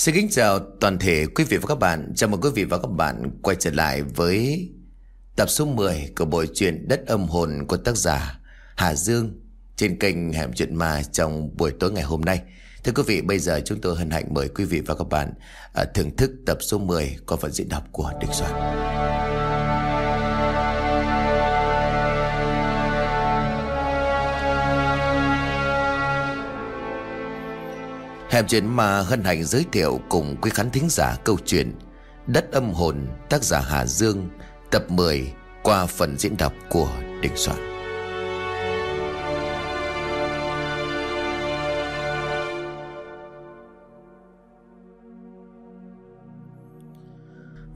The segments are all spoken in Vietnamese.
Xin kính chào toàn thể quý vị và các bạn. Chào mừng quý vị và các bạn quay trở lại với tập số 10 của bộ truyện Đất âm hồn của tác giả Hà Dương trên kênh Hẻm Chuyện Ma trong buổi tối ngày hôm nay. Thưa quý vị, bây giờ chúng tôi hân hạnh mời quý vị và các bạn à, thưởng thức tập số 10 qua phần diễn đọc của Đình Soạn. Hẹp chuyện mà hân hạnh giới thiệu cùng quý khán thính giả câu chuyện Đất âm hồn tác giả Hà Dương tập 10 qua phần diễn đọc của Đình Soạn.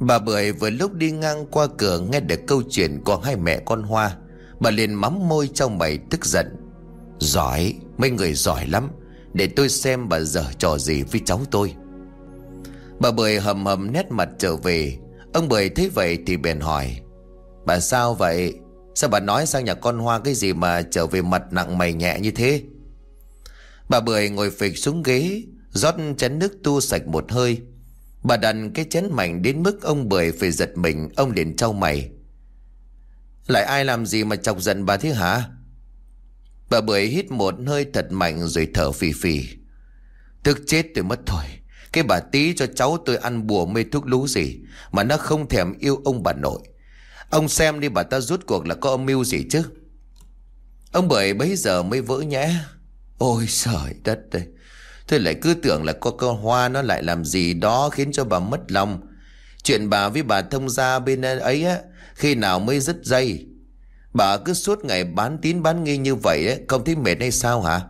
Bà Bưởi vừa lúc đi ngang qua cửa nghe được câu chuyện của hai mẹ con Hoa Bà liền mắm môi trong mày tức giận Giỏi, mấy người giỏi lắm để tôi xem bà dở trò gì với cháu tôi. Bà Bưởi hầm hầm nét mặt trở về. Ông Bưởi thấy vậy thì bèn hỏi, Bà sao vậy? Sao bà nói sang nhà con Hoa cái gì mà trở về mặt nặng mày nhẹ như thế? Bà Bưởi ngồi phịch xuống ghế, rót chén nước tu sạch một hơi. Bà đặt cái chén mạnh đến mức ông Bưởi phải giật mình, Ông liền trao mày, Lại ai làm gì mà chọc giận bà thế hả? Bà Bưởi hít một hơi thật mạnh rồi thở phì phì. Tức chết tôi mất thôi. Cái bà tí cho cháu tôi ăn bùa mê thuốc lú gì mà nó không thèm yêu ông bà nội. Ông xem đi bà ta rút cuộc là có âm mưu gì chứ. Ông Bưởi bấy giờ mới vỡ nhẽ. Ôi trời đất đây. Tôi lại cứ tưởng là có con hoa nó lại làm gì đó khiến cho bà mất lòng. Chuyện bà với bà thông gia bên ấy á, khi nào mới dứt dây. Bà cứ suốt ngày bán tín bán nghi như vậy ấy, Không thấy mệt hay sao hả?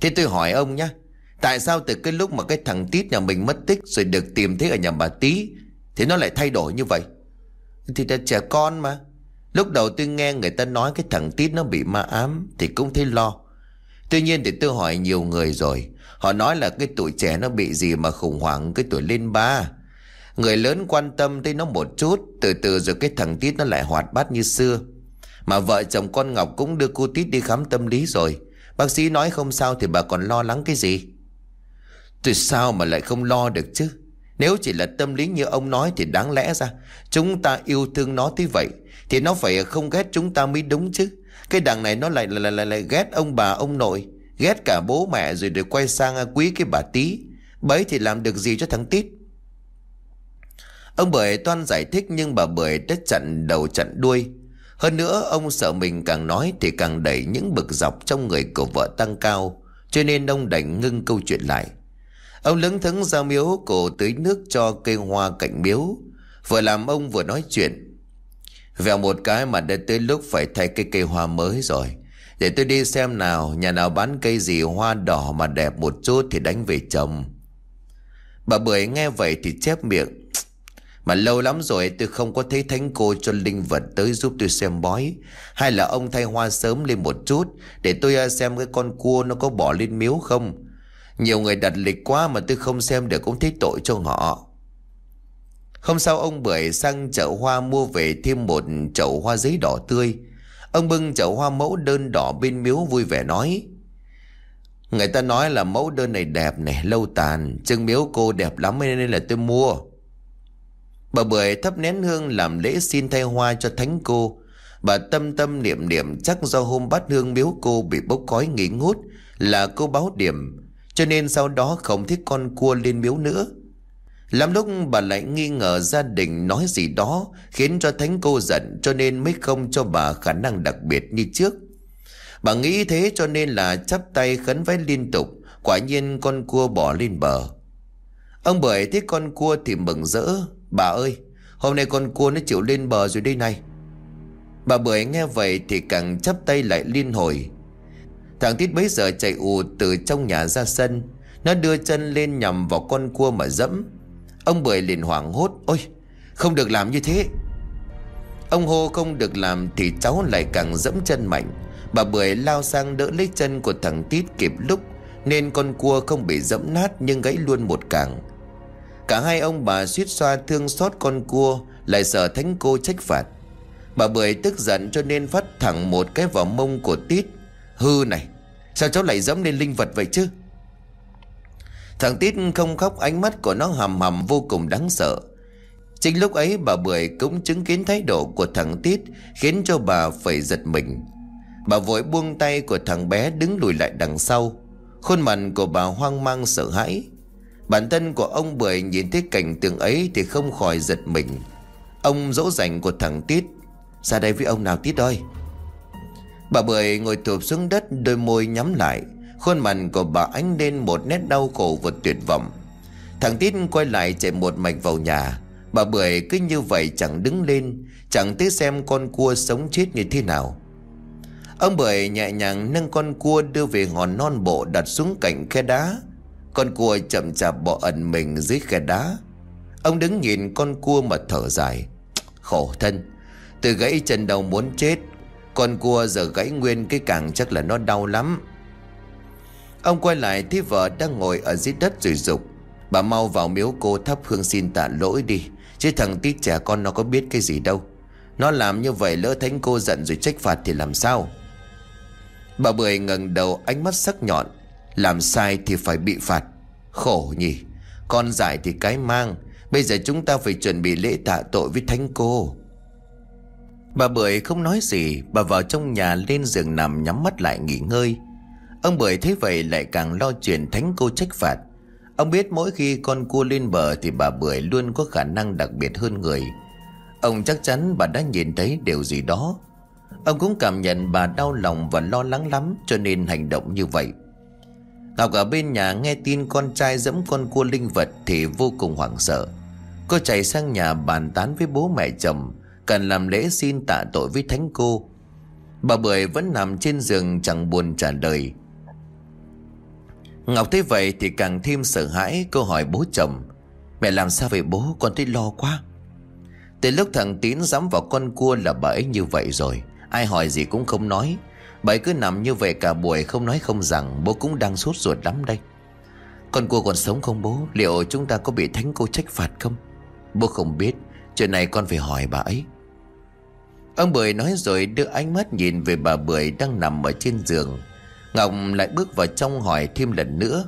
Thế tôi hỏi ông nhé Tại sao từ cái lúc mà cái thằng Tít nhà mình mất tích Rồi được tìm thấy ở nhà bà Tí Thì nó lại thay đổi như vậy? Thì là trẻ con mà. Lúc đầu tôi nghe người ta nói cái thằng Tít nó bị ma ám Thì cũng thấy lo. Tuy nhiên thì tôi hỏi nhiều người rồi Họ nói là cái tuổi trẻ nó bị gì mà khủng hoảng cái tuổi lên ba. Người lớn quan tâm tới nó một chút Từ từ rồi cái thằng Tít nó lại hoạt bát như xưa mà vợ chồng con Ngọc cũng đưa cô Tít đi khám tâm lý rồi. Bác sĩ nói không sao thì bà còn lo lắng cái gì? Tôi sao mà lại không lo được chứ? Nếu chỉ là tâm lý như ông nói thì đáng lẽ ra Chúng ta yêu thương nó thế vậy Thì nó phải không ghét chúng ta mới đúng chứ. Cái đằng này nó lại lại, lại, lại ghét ông bà ông nội Ghét cả bố mẹ rồi để quay sang quý cái bà tí Bấy thì làm được gì cho thằng Tít? Ông Bưởi toan giải thích nhưng bà Bưởi đã chặn đầu chặn đuôi hơn nữa, ông sợ mình càng nói thì càng đẩy những bực dọc trong người của vợ tăng cao, Cho nên ông đành ngưng câu chuyện lại. Ông lững thững ra miếu cổ tưới nước cho cây hoa cạnh miếu. Vừa làm ông vừa nói chuyện, Vèo một cái mà đã tới lúc phải thay cây cây hoa mới rồi. Để tôi đi xem nào, Nhà nào bán cây gì hoa đỏ mà đẹp một chút thì đánh về trồng Bà Bưởi nghe vậy thì chép miệng mà lâu lắm rồi tôi không có thấy thánh cô cho linh vật tới giúp tôi xem bói. Hay là ông thay hoa sớm lên một chút Để tôi à, xem cái con cua nó có bỏ lên miếu không? Nhiều người đặt lịch quá mà tôi không xem được cũng thấy tội cho họ Hôm sau ông Bưởi sang chợ hoa mua về thêm một chậu hoa giấy đỏ tươi. Ông bưng chậu hoa mẫu đơn đỏ bên miếu vui vẻ nói Người ta nói là mẫu đơn này đẹp này, lâu tàn Chân miếu cô đẹp lắm nên là tôi mua. Bà Bưởi thắp nén hương làm lễ xin thay hoa cho thánh cô. Bà tâm tâm niệm niệm chắc do hôm bát hương miếu cô bị bốc khói nghỉ ngút là cô báo điểm. Cho nên sau đó không thích con cua lên miếu nữa. Lắm lúc bà lại nghi ngờ gia đình nói gì đó khiến cho thánh cô giận cho nên mới không cho bà khả năng đặc biệt như trước. Bà nghĩ thế cho nên là chắp tay khấn vái liên tục, quả nhiên con cua bỏ lên bờ. Ông bởi thấy con cua thì mừng rỡ, Bà ơi, Hôm nay con cua nó chịu lên bờ rồi đây này. Bà Bưởi nghe vậy thì càng chắp tay lại liên hồi. Thằng Tít bấy giờ chạy ù từ trong nhà ra sân. Nó đưa chân lên nhằm vào con cua mà dẫm. Ông Bưởi liền hoảng hốt, Ôi, không được làm như thế. Ông hô không được làm thì cháu lại càng dẫm chân mạnh. Bà Bưởi lao sang đỡ lấy chân của thằng Tít kịp lúc, Nên con cua không bị dẫm nát nhưng gãy luôn một càng Cả hai ông bà suýt xoa thương xót con cua, Lại sợ thánh cô trách phạt. Bà Bưởi tức giận cho nên phát thẳng một cái vào mông của Tít. Hư này, Sao cháu lại dẫm lên linh vật vậy chứ? Thằng Tít không khóc, ánh mắt của nó hầm hầm vô cùng đáng sợ. Chính lúc ấy, bà Bưởi cũng chứng kiến thái độ của thằng Tít, Khiến cho bà phải giật mình. Bà vội buông tay của thằng bé đứng lùi lại đằng sau. Khuôn mặt của bà hoang mang sợ hãi. Bản thân của ông Bưởi nhìn thấy cảnh tượng ấy thì không khỏi giật mình. Ông dỗ dành của thằng Tít. Ra đây với ông nào, Tít ơi. Bà Bưởi ngồi thụp xuống đất, đôi môi nhắm lại. Khuôn mặt của bà ánh lên một nét đau khổ và tuyệt vọng. Thằng Tít quay lại chạy một mạch vào nhà. Bà Bưởi cứ như vậy chẳng đứng lên, Chẳng tới xem con cua sống chết như thế nào. Ông Bưởi nhẹ nhàng nâng con cua đưa về hòn non bộ đặt xuống cạnh khe đá. Con cua chậm chạp bỏ ẩn mình dưới khe đá. Ông đứng nhìn con cua mà thở dài. Khổ thân, Từ gãy chân đầu muốn chết. Con cua giờ gãy nguyên cái càng chắc là nó đau lắm. Ông quay lại thấy vợ đang ngồi ở dưới đất rồi dục. Bà mau vào miếu cô thắp hương xin tạ lỗi đi, Chứ thằng tít trẻ con nó có biết cái gì đâu. Nó làm như vậy lỡ thánh cô giận rồi trách phạt thì làm sao? Bà Bưởi ngẩng đầu, ánh mắt sắc nhọn. Làm sai thì phải bị phạt. Khổ nhỉ. Con giải thì cái mang. Bây giờ chúng ta phải chuẩn bị lễ tạ tội với thánh cô. Bà Bưởi không nói gì, Bà vào trong nhà lên giường nằm nhắm mắt lại nghỉ ngơi. Ông Bưởi thấy vậy lại càng lo chuyện thánh cô trách phạt. Ông biết mỗi khi con cua lên bờ Thì bà Bưởi luôn có khả năng đặc biệt hơn người. Ông chắc chắn bà đã nhìn thấy điều gì đó. Ông cũng cảm nhận bà đau lòng và lo lắng lắm Cho nên hành động như vậy. Ngọc ở bên nhà nghe tin con trai dẫm con cua linh vật Thì vô cùng hoảng sợ. Cô chạy sang nhà bàn tán với bố mẹ chồng, Cần làm lễ xin tạ tội với thánh cô. Bà Bưởi vẫn nằm trên giường chẳng buồn trả lời. Ngọc thấy vậy thì càng thêm sợ hãi, Cô hỏi bố chồng, Mẹ làm sao vậy bố? Con thấy lo quá. Từ lúc thằng Tín dám vào con cua là bà ấy như vậy rồi. Ai hỏi gì cũng không nói. Bà ấy cứ nằm như vậy cả buổi, không nói không rằng Bố cũng đang sốt ruột lắm đây. Con cô còn sống không bố? Liệu chúng ta có bị thánh cô trách phạt không? Bố không biết. Chuyện này con phải hỏi bà ấy. Ông Bưởi nói rồi đưa ánh mắt nhìn về bà Bưởi đang nằm ở trên giường. Ngọc lại bước vào trong hỏi thêm lần nữa.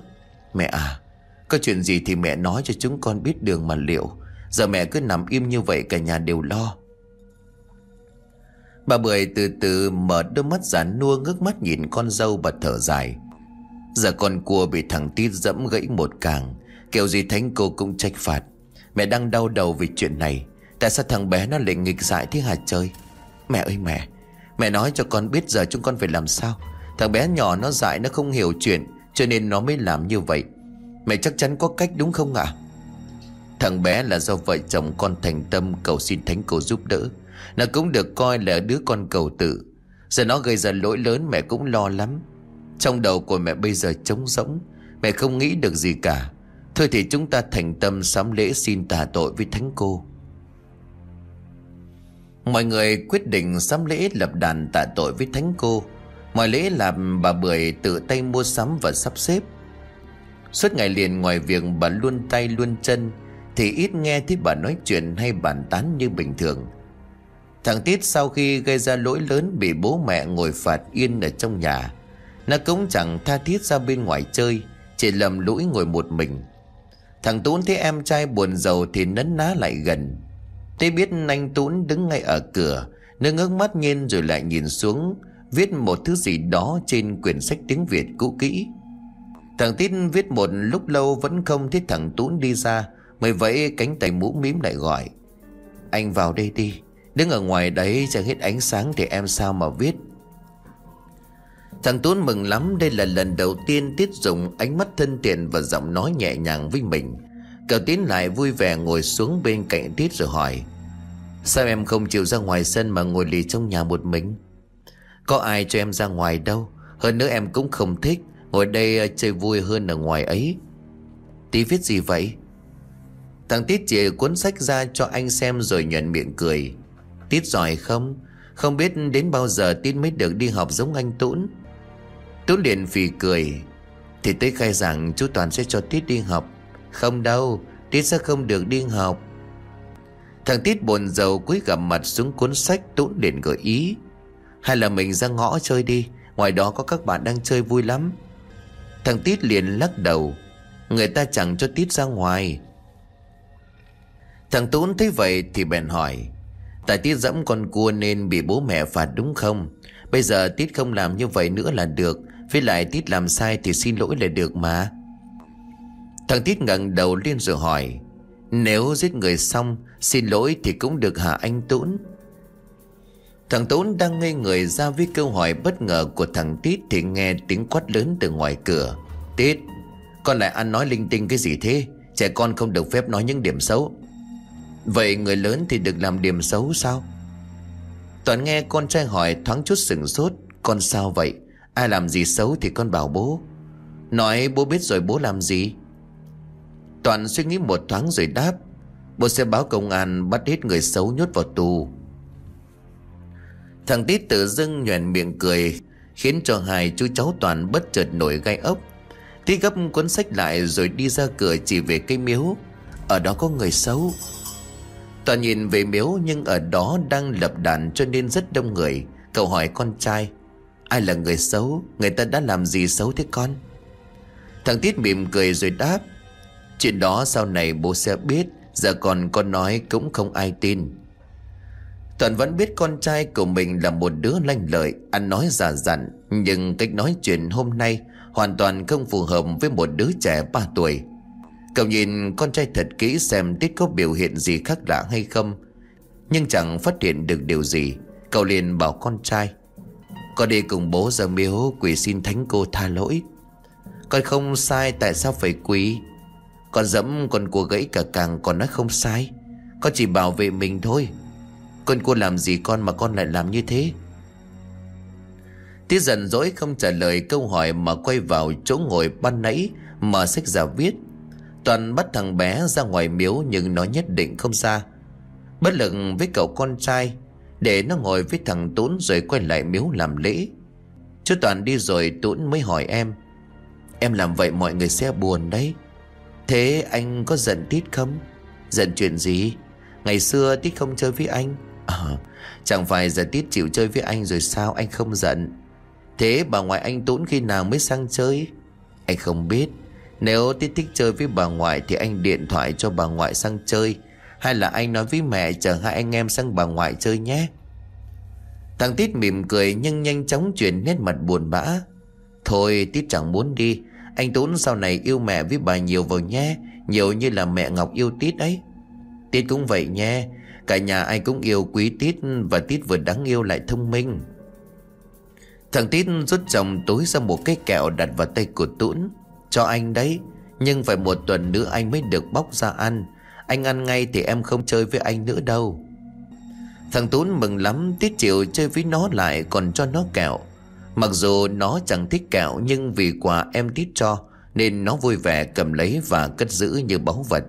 Mẹ à Có chuyện gì thì mẹ nói cho chúng con biết đường mà liệu. Giờ mẹ cứ nằm im như vậy cả nhà đều lo. Bà Bưởi từ từ mở đôi mắt giả nua ngước mắt nhìn con dâu và thở dài. Giờ con cua bị thằng Tít dẫm gãy một càng, Kiểu gì thánh cô cũng trách phạt. Mẹ đang đau đầu vì chuyện này, Tại sao thằng bé nó lại nghịch dại thế hả chơi Mẹ ơi mẹ Mẹ nói cho con biết giờ chúng con phải làm sao. Thằng bé nhỏ nó dại nó không hiểu chuyện, Cho nên nó mới làm như vậy. Mẹ chắc chắn có cách đúng không ạ? Thằng bé là do vợ chồng con thành tâm cầu xin thánh cô giúp đỡ. Nó cũng được coi là đứa con cầu tự Giờ nó gây ra lỗi lớn, mẹ cũng lo lắm. Trong đầu của mẹ bây giờ trống rỗng. Mẹ không nghĩ được gì cả. Thôi thì chúng ta thành tâm sám lễ xin tà tội với thánh cô. Mọi người quyết định sám lễ lập đàn tạ tội với thánh cô. Mọi lễ làm bà Bưởi tự tay mua sắm và sắp xếp. Suốt ngày liền ngoài việc bà luôn tay luôn chân, Thì ít nghe thấy bà nói chuyện hay bàn tán như bình thường. Thằng Tít sau khi gây ra lỗi lớn bị bố mẹ ngồi phạt yên ở trong nhà. Nó cũng chẳng tha thiết ra bên ngoài chơi, Chỉ lầm lũi ngồi một mình. Thằng Tún thấy em trai buồn giàu thì nấn ná lại gần. Thế biết anh Tún đứng ngay ở cửa, Nó ngước mắt nhìn rồi lại nhìn xuống, Viết một thứ gì đó trên quyển sách tiếng Việt cũ kỹ. Thằng Tít viết một lúc lâu vẫn không thấy thằng Tún đi ra, Mới vẫy cánh tay mũ mím lại gọi. Anh vào đây đi. Đứng ở ngoài đấy chẳng hết ánh sáng thì em sao mà viết? Thằng Tuấn mừng lắm, Đây là lần đầu tiên Tiết dùng ánh mắt thân thiện Và giọng nói nhẹ nhàng với mình. Cậu Tiến lại vui vẻ ngồi xuống bên cạnh Tiết rồi hỏi, Sao em không chịu ra ngoài sân Mà ngồi lì trong nhà một mình? Có ai cho em ra ngoài đâu, Hơn nữa em cũng không thích Ngồi đây ờ, chơi vui hơn ở ngoài ấy. Tí viết gì vậy? Thằng Tít chỉ cuốn sách ra cho anh xem rồi nhận miệng cười. Tít giỏi không? Không biết đến bao giờ Tít mới được đi học giống anh Tún Tún liền phì cười. Thì tới khai giảng, chú Toàn sẽ cho Tít đi học. Không đâu, Tít sẽ không được đi học. Thằng Tít buồn rầu cúi gặp mặt xuống cuốn sách Tún liền gợi ý. Hay là mình ra ngõ chơi đi, Ngoài đó có các bạn đang chơi vui lắm. Thằng Tít liền lắc đầu. Người ta chẳng cho Tít ra ngoài. Thằng Tún thấy vậy thì bèn hỏi. Tại Tít dẫm con cua nên bị bố mẹ phạt đúng không? Bây giờ Tít không làm như vậy nữa là được. Với lại Tít làm sai thì xin lỗi là được mà. Thằng Tít ngẩng đầu lên rồi hỏi, Nếu giết người xong, Xin lỗi thì cũng được hả anh tốn? Thằng tốn đang ngây người ra với câu hỏi bất ngờ của thằng Tít Thì nghe tiếng quát lớn từ ngoài cửa. Tít Con lại ăn nói linh tinh cái gì thế? Trẻ con không được phép nói những điểm xấu. Vậy người lớn thì được làm điểm xấu sao? Toàn nghe con trai hỏi thoáng chút sừng sốt, Con sao vậy? Ai làm gì xấu thì con bảo bố. Nói, bố biết rồi, bố làm gì? Toàn suy nghĩ một thoáng rồi đáp, Bố sẽ báo công an bắt hết người xấu nhốt vào tù. Thằng Tít tự dưng nhoèn miệng cười, Khiến cho hai chú cháu Toàn bất chợt nổi gai ốc. Tít gấp cuốn sách lại rồi đi ra cửa chỉ về cây miếu. Ở đó có người xấu. Toàn nhìn về miếu nhưng ở đó đang lập đàn cho nên rất đông người. Cậu hỏi con trai, Ai là người xấu? Người ta đã làm gì xấu thế con? Thằng tiết mỉm cười rồi đáp, Chuyện đó sau này bố sẽ biết, Giờ còn con nói cũng không ai tin. Toàn vẫn biết con trai của mình là một đứa lanh lợi, Ăn nói giả dặn, Nhưng cách nói chuyện hôm nay Hoàn toàn không phù hợp với một đứa trẻ 3 tuổi. Cậu nhìn con trai thật kỹ xem Tít có biểu hiện gì khác lạ hay không. Nhưng chẳng phát hiện được điều gì. Cậu liền bảo con trai Con đi cùng bố ra miếu quỳ xin thánh cô tha lỗi. Con không sai, tại sao phải quỳ? Con dẫm con cua gãy cả càng Con nói không sai. Con chỉ bảo vệ mình thôi. Con cua làm gì con mà con lại làm như thế? Tiết giận dỗi không trả lời câu hỏi Mà quay vào chỗ ngồi ban nãy Mở sách giả viết. Toàn bắt thằng bé ra ngoài miếu Nhưng nó nhất định không ra. Bất lực với cậu con trai Để nó ngồi với thằng Tún Rồi quay lại miếu làm lễ. Chú Toàn đi rồi Tún mới hỏi em Em làm vậy mọi người sẽ buồn đấy. Thế anh có giận Tít không? Giận chuyện gì? Ngày xưa Tít không chơi với anh. À, Chẳng phải giờ Tít chịu chơi với anh rồi sao Anh không giận? Thế bà ngoại anh Tún khi nào mới sang chơi? Anh không biết nếu Tít thích chơi với bà ngoại Thì anh điện thoại cho bà ngoại sang chơi. Hay là anh nói với mẹ Chờ hai anh em sang bà ngoại chơi nhé. Thằng Tít mỉm cười Nhưng nhanh chóng chuyển nét mặt buồn bã. Thôi, Tít chẳng muốn đi. Anh Tún sau này yêu mẹ với bà nhiều vào nhé. Nhiều như là mẹ Ngọc yêu Tít ấy. Tít cũng vậy nhé. Cả nhà ai cũng yêu quý Tít Và Tít vừa đáng yêu lại thông minh. Thằng Tít rút chồng túi ra một cái kẹo đặt vào tay của Tún cho anh đấy. Nhưng phải một tuần nữa anh mới được bóc ra ăn. Anh ăn ngay thì em không chơi với anh nữa đâu. Thằng Tún mừng lắm, Tiết chịu chơi với nó lại còn cho nó kẹo. Mặc dù nó chẳng thích kẹo, Nhưng vì quà em tiết cho, Nên nó vui vẻ cầm lấy và cất giữ như báu vật.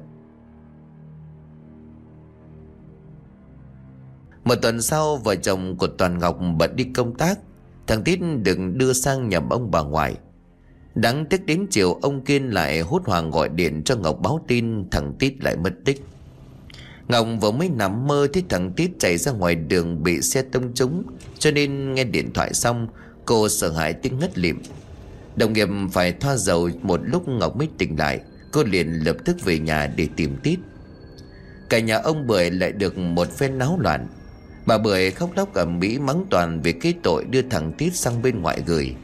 Một tuần sau, vợ chồng của Toàn Ngọc bận đi công tác. Thằng Tít được đưa sang nhà ông bà ngoại. Đáng tiếc đến chiều, ông Kiên lại hốt hoảng gọi điện cho Ngọc báo tin thằng Tít lại mất tích. Ngọc vừa mới nằm mơ thấy thằng Tít chạy ra ngoài đường bị xe tông trúng, cho nên nghe điện thoại xong, cô sợ hãi tiếng ngất lịm. Đồng nghiệp phải thoa dầu một lúc Ngọc mới tỉnh lại, cô liền lập tức về nhà để tìm Tít. Cả nhà ông Bưởi lại được một phen náo loạn. Bà Bưởi khóc lóc ở Mỹ mắng toàn vì cái tội đưa thằng Tít sang bên ngoại gửi.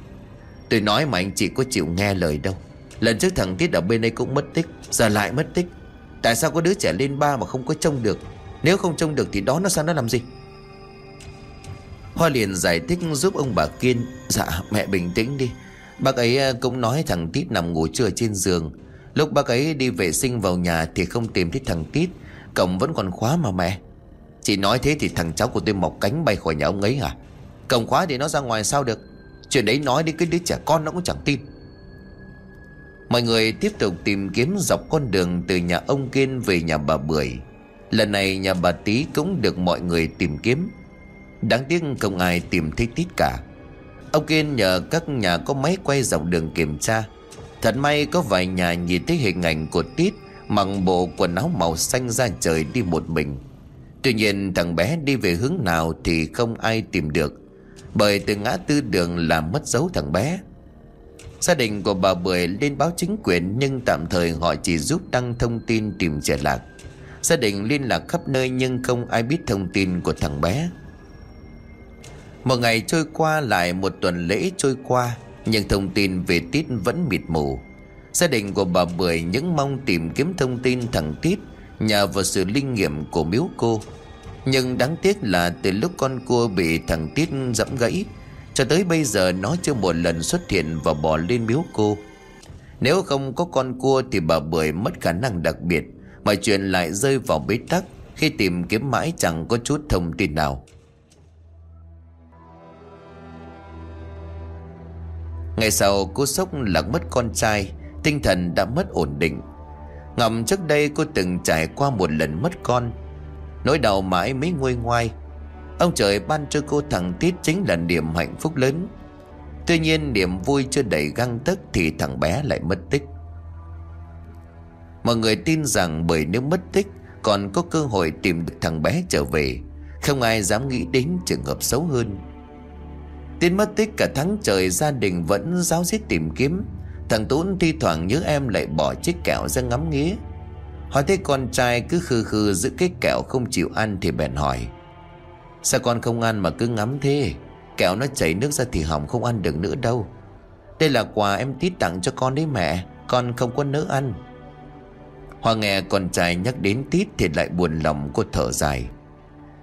Tôi nói mà anh chị có chịu nghe lời đâu. Lần trước thằng Tiết ở bên đây cũng mất tích, Giờ lại mất tích. Tại sao có đứa trẻ lên ba mà không có trông được? Nếu không trông được thì đó nó sao, nó làm gì? Hoa liền giải thích giúp ông bà Kiên Dạ mẹ bình tĩnh đi. Bác ấy ờ, cũng nói thằng Tít nằm ngủ trưa trên giường. Lúc bác ấy đi vệ sinh vào nhà Thì không tìm thấy thằng Tít Cổng vẫn còn khóa mà mẹ. Chị nói thế thì thằng cháu của tôi mọc cánh bay khỏi nhà ông ấy à Cổng khóa thì nó ra ngoài sao được? Chuyện đấy nói đến cái đứa trẻ con nó cũng chẳng tin. Mọi người tiếp tục tìm kiếm dọc con đường từ nhà ông Kiên về nhà bà Bưởi. Lần này nhà bà tý cũng được mọi người tìm kiếm. Đáng tiếc không ai tìm thấy Tít cả. Ông Kiên nhờ các nhà có máy quay dọc đường kiểm tra. Thật may có vài nhà nhìn thấy hình ảnh của Tít Mặc bộ quần áo màu xanh ra trời đi một mình. Tuy nhiên thằng bé đi về hướng nào thì không ai tìm được bởi từ ngã tư đường làm mất dấu thằng bé. Gia đình của bà Bưởi lên báo chính quyền, Nhưng tạm thời họ chỉ giúp đăng thông tin tìm trẻ lạc. Gia đình liên lạc khắp nơi nhưng không ai biết thông tin của thằng bé. Một ngày trôi qua lại một tuần lễ trôi qua, Nhưng thông tin về Tít vẫn mịt mù. Gia đình của bà Bưởi những mong tìm kiếm thông tin thằng Tít Nhờ vào sự linh nghiệm của miếu cô. Nhưng đáng tiếc là từ lúc con cua bị thằng Tiết dẫm gãy, Cho tới bây giờ nó chưa một lần xuất hiện và bỏ lên miếu cô. Nếu không có con cua thì bà Bưởi mất khả năng đặc biệt. Mọi chuyện lại rơi vào bế tắc Khi tìm kiếm mãi chẳng có chút thông tin nào. Ngày sau, cô sốc lạc mất con trai, Tinh thần đã mất ổn định. Ngầm trước đây cô từng trải qua một lần mất con Nỗi đau mãi mới nguôi ngoai. Ông trời ban cho cô thằng Tít chính là niềm hạnh phúc lớn. Tuy nhiên niềm vui chưa đầy găng tức Thì thằng bé lại mất tích. Mọi người tin rằng bởi nếu mất tích, Còn có cơ hội tìm được thằng bé trở về. Không ai dám nghĩ đến trường hợp xấu hơn. Tin mất tích cả tháng trời, gia đình vẫn giáo diết tìm kiếm. Thằng Tún thi thoảng nhớ em lại bỏ chiếc kẹo ra ngắm nghía. Hỏi thấy con trai cứ khư khư giữ cái kẹo không chịu ăn thì bèn hỏi. Sao con không ăn mà cứ ngắm thế? Kẹo nó chảy nước ra thì hỏng không ăn được nữa đâu. Đây là quà em tít tặng cho con đấy mẹ, Con không có nỡ ăn. Hoa nghe con trai nhắc đến tít thì lại buồn lòng cô thở dài.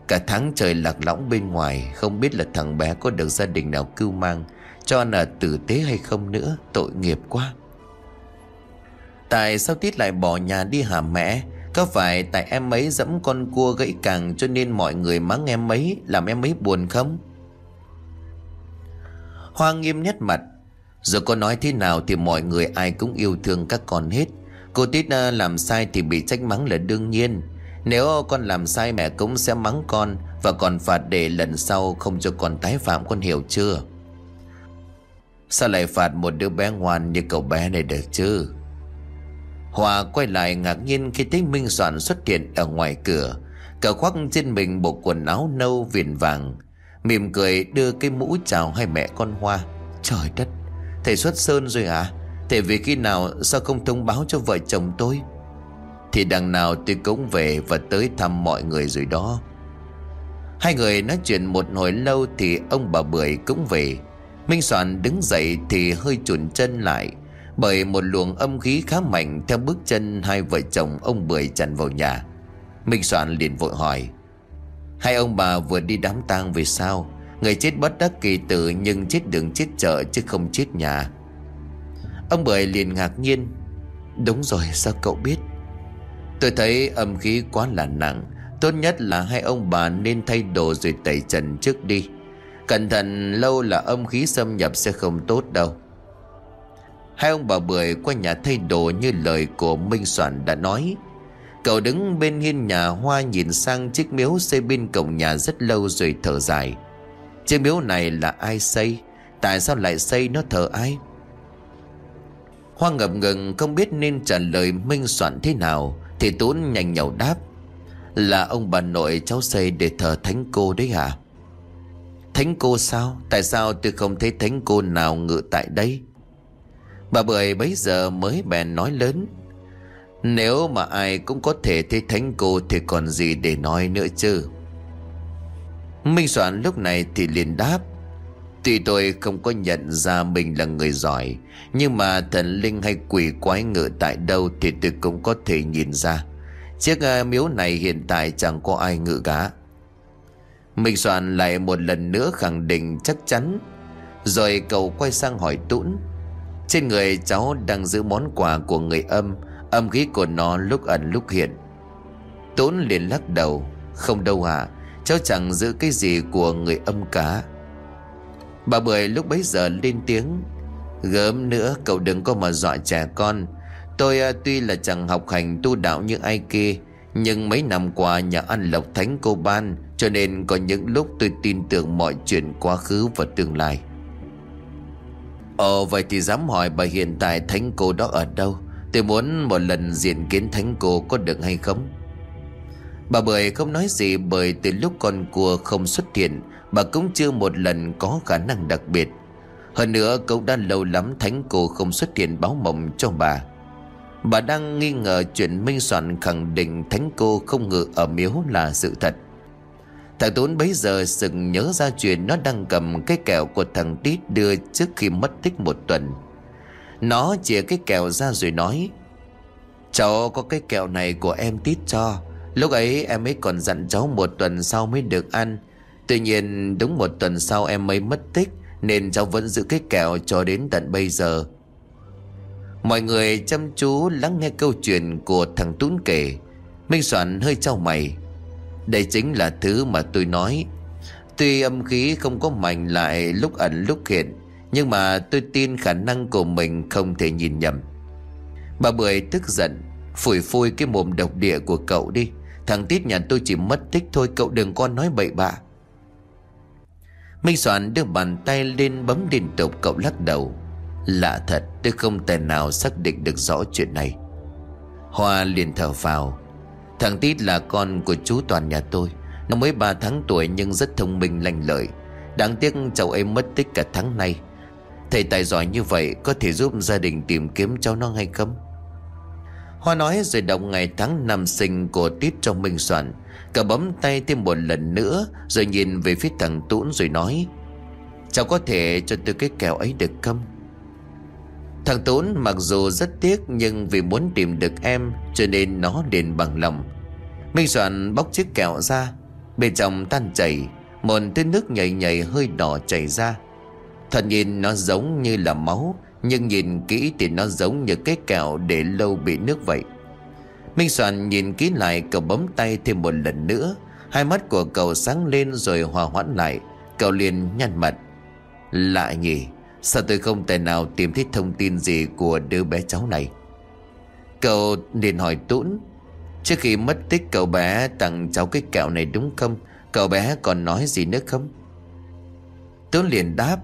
Cả tháng trời lạc lõng bên ngoài, Không biết là thằng bé có được gia đình nào cưu mang, Cho là tử tế hay không nữa, Tội nghiệp quá. Tại sao Tít lại bỏ nhà đi hả mẹ? Có phải tại em ấy dẫm con cua gãy càng Cho nên mọi người mắng em ấy, Làm em ấy buồn không? Hoa nghiêm nhất mặt. Giờ có nói thế nào thì mọi người ai cũng yêu thương các con hết. Cô Tít à, làm sai thì bị trách mắng là đương nhiên. Nếu con làm sai, mẹ cũng sẽ mắng con Và còn phạt để lần sau không cho con tái phạm, con hiểu chưa? Sao lại phạt một đứa bé ngoan như cậu bé này được chứ? Hòa quay lại ngạc nhiên khi thấy Minh Soạn xuất hiện ở ngoài cửa. Cậu khoác trên mình bộ quần áo nâu viền vàng, Mỉm cười đưa cái mũ chào hai mẹ con Hoa. Trời đất, Thầy xuất sơn rồi à Thầy vì khi nào, sao không thông báo cho vợ chồng tôi? Thì đằng nào tôi cũng về và tới thăm mọi người rồi đó. Hai người nói chuyện một hồi lâu thì ông bà Bưởi cũng về. Minh Soạn đứng dậy thì hơi chuồn chân lại. Bởi một luồng âm khí khá mạnh theo bước chân hai vợ chồng ông Bưởi tràn vào nhà. Minh Soạn liền vội hỏi, Hai ông bà vừa đi đám tang về sao? Người chết bất đắc kỳ tử nhưng chết đường chết chợ chứ không chết nhà. Ông Bưởi liền ngạc nhiên, Đúng rồi, sao cậu biết? Tôi thấy âm khí quá là nặng, Tốt nhất là hai ông bà nên thay đồ rồi tẩy trần trước đi. Cẩn thận, lâu là âm khí xâm nhập sẽ không tốt đâu. Hai ông bà Bưởi qua nhà thay đồ như lời của Minh Soạn đã nói. Cậu đứng bên hiên nhà hoa nhìn sang chiếc miếu xây bên cổng nhà rất lâu rồi thở dài. Chiếc miếu này là ai xây? Tại sao lại xây nó thờ ai? Hoa ngập ngừng, không biết nên trả lời Minh Soạn thế nào, Thì Tún nhanh nhậu đáp. Là ông bà nội cháu xây để thờ thánh cô đấy hả? Thánh cô sao? Tại sao tôi không thấy thánh cô nào ngự tại đây? Bà Bưởi bấy giờ mới bèn nói lớn. Nếu mà ai cũng có thể thấy thánh cô Thì còn gì để nói nữa chứ? Minh Soạn lúc này thì liền đáp. Tuy tôi không có nhận ra mình là người giỏi, Nhưng mà thần linh hay quỷ quái ngự tại đâu Thì tôi cũng có thể nhìn ra. Chiếc à, miếu này hiện tại chẳng có ai ngự cả. Minh Soạn lại một lần nữa khẳng định chắc chắn. Rồi cậu quay sang hỏi Tũng trên người cháu đang giữ món quà của người âm. Âm khí của nó lúc ẩn lúc hiện. Tốn liền lắc đầu. Không đâu hả Cháu chẳng giữ cái gì của người âm cả. Bà Bưởi lúc bấy giờ lên tiếng. Gớm nữa cậu đừng có mà dọa trẻ con. Tôi à, tuy là chẳng học hành tu đạo như ai kia Nhưng mấy năm qua nhà ăn lộc thánh cô ban Cho nên có những lúc tôi tin tưởng mọi chuyện quá khứ và tương lai. Ồ, vậy thì dám hỏi bà hiện tại thánh cô đó ở đâu? Tôi muốn một lần diện kiến thánh cô có được hay không? Bà Bưởi không nói gì bởi từ lúc con cua không xuất hiện, Bà cũng chưa một lần có khả năng đặc biệt. Hơn nữa cũng đã lâu lắm thánh cô không xuất hiện báo mộng cho bà. Bà đang nghi ngờ chuyện Minh Soạn khẳng định thánh cô không ngự ở miếu là sự thật. Thằng Tốn bấy giờ sừng nhớ ra chuyện nó đang cầm cái kẹo của thằng Tít đưa trước khi mất tích một tuần. Nó chìa cái kẹo ra rồi nói, Cháu có cái kẹo này của em Tít cho. Lúc ấy em ấy còn dặn cháu một tuần sau mới được ăn. Tuy nhiên đúng một tuần sau em ấy mất tích, Nên cháu vẫn giữ cái kẹo cho đến tận bây giờ. Mọi người chăm chú lắng nghe câu chuyện của thằng Tún kể. Minh Soạn hơi trao mày. Đây chính là thứ mà tôi nói. Tuy âm khí không có mạnh lại lúc ẩn lúc hiện, Nhưng mà tôi tin khả năng của mình không thể nhìn nhầm. Bà Bưởi tức giận, Phủi phôi cái mồm độc địa của cậu đi. Thằng Tít nhà tôi chỉ mất tích thôi, Cậu đừng có nói bậy bạ. Minh Soạn đưa bàn tay lên bấm liên tục, Cậu lắc đầu. Lạ thật, tôi không thể nào xác định được rõ chuyện này. Hoa liền thở vào Thằng Tít là con của chú Toàn nhà tôi. Nó mới 3 tháng tuổi nhưng rất thông minh, lành lợi. Đáng tiếc cháu ấy mất tích cả tháng nay. Thầy tài giỏi như vậy Có thể giúp gia đình tìm kiếm cháu nó hay không? Hoa nói rồi đọc ngày tháng năm sinh của Tít trong minh soạn. Cả bấm tay thêm một lần nữa, Rồi nhìn về phía thằng Tũn rồi nói, Cháu có thể cho tôi cái kẹo ấy được không? Thằng Tốn mặc dù rất tiếc Nhưng vì muốn tìm được em Cho nên nó đền bằng lòng. Minh Soạn bóc chiếc kẹo ra, Bên trong tan chảy Một tia nước nhảy nhảy hơi đỏ chảy ra. Thật nhìn nó giống như là máu, Nhưng nhìn kỹ thì nó giống như cái kẹo để lâu bị nước vậy. Minh Soạn nhìn kỹ lại, cậu bấm tay thêm một lần nữa. Hai mắt của cậu sáng lên rồi hòa hoãn lại. Cậu liền nhăn mặt. Lạ nhỉ? Sao tôi không tài nào tìm thấy thông tin gì của đứa bé cháu này? Cậu liền hỏi Tũn. Trước khi mất tích, cậu bé tặng cháu cái kẹo này đúng không? Cậu bé còn nói gì nữa không? Tuấn liền đáp.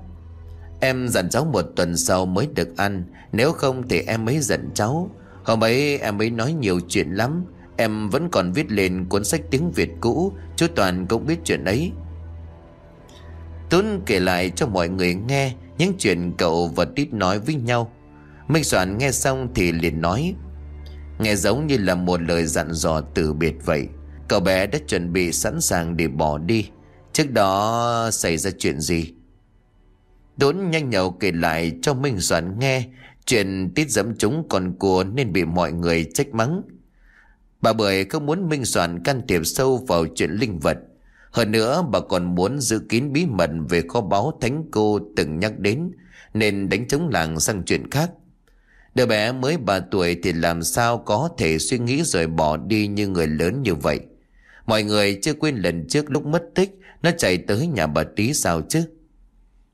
Em dặn cháu một tuần sau mới được ăn. Nếu không thì em mới giận cháu. Hôm ấy em ấy nói nhiều chuyện lắm. Em vẫn còn viết lên cuốn sách tiếng Việt cũ. Chú Toàn cũng biết chuyện ấy. Tuấn kể lại cho mọi người nghe những chuyện cậu và Tít nói với nhau. Minh Soạn nghe xong thì liền nói, Nghe giống như là một lời dặn dò từ biệt vậy. Cậu bé đã chuẩn bị sẵn sàng để bỏ đi. Trước đó xảy ra chuyện gì? Tuấn nhanh nhậu kể lại cho Minh Soạn nghe Chuyện tít dẫm chúng còn cua nên bị mọi người trách mắng. Bà Bưởi không muốn Minh Soạn can thiệp sâu vào chuyện linh vật hơn nữa, bà còn muốn giữ kín bí mật về kho báu thánh cô từng nhắc đến, Nên đánh chống làng sang chuyện khác. Đứa bé mới 3 tuổi thì làm sao có thể suy nghĩ rồi bỏ đi như người lớn như vậy? Mọi người chưa quên lần trước lúc mất tích, Nó chạy tới nhà bà tí sao chứ?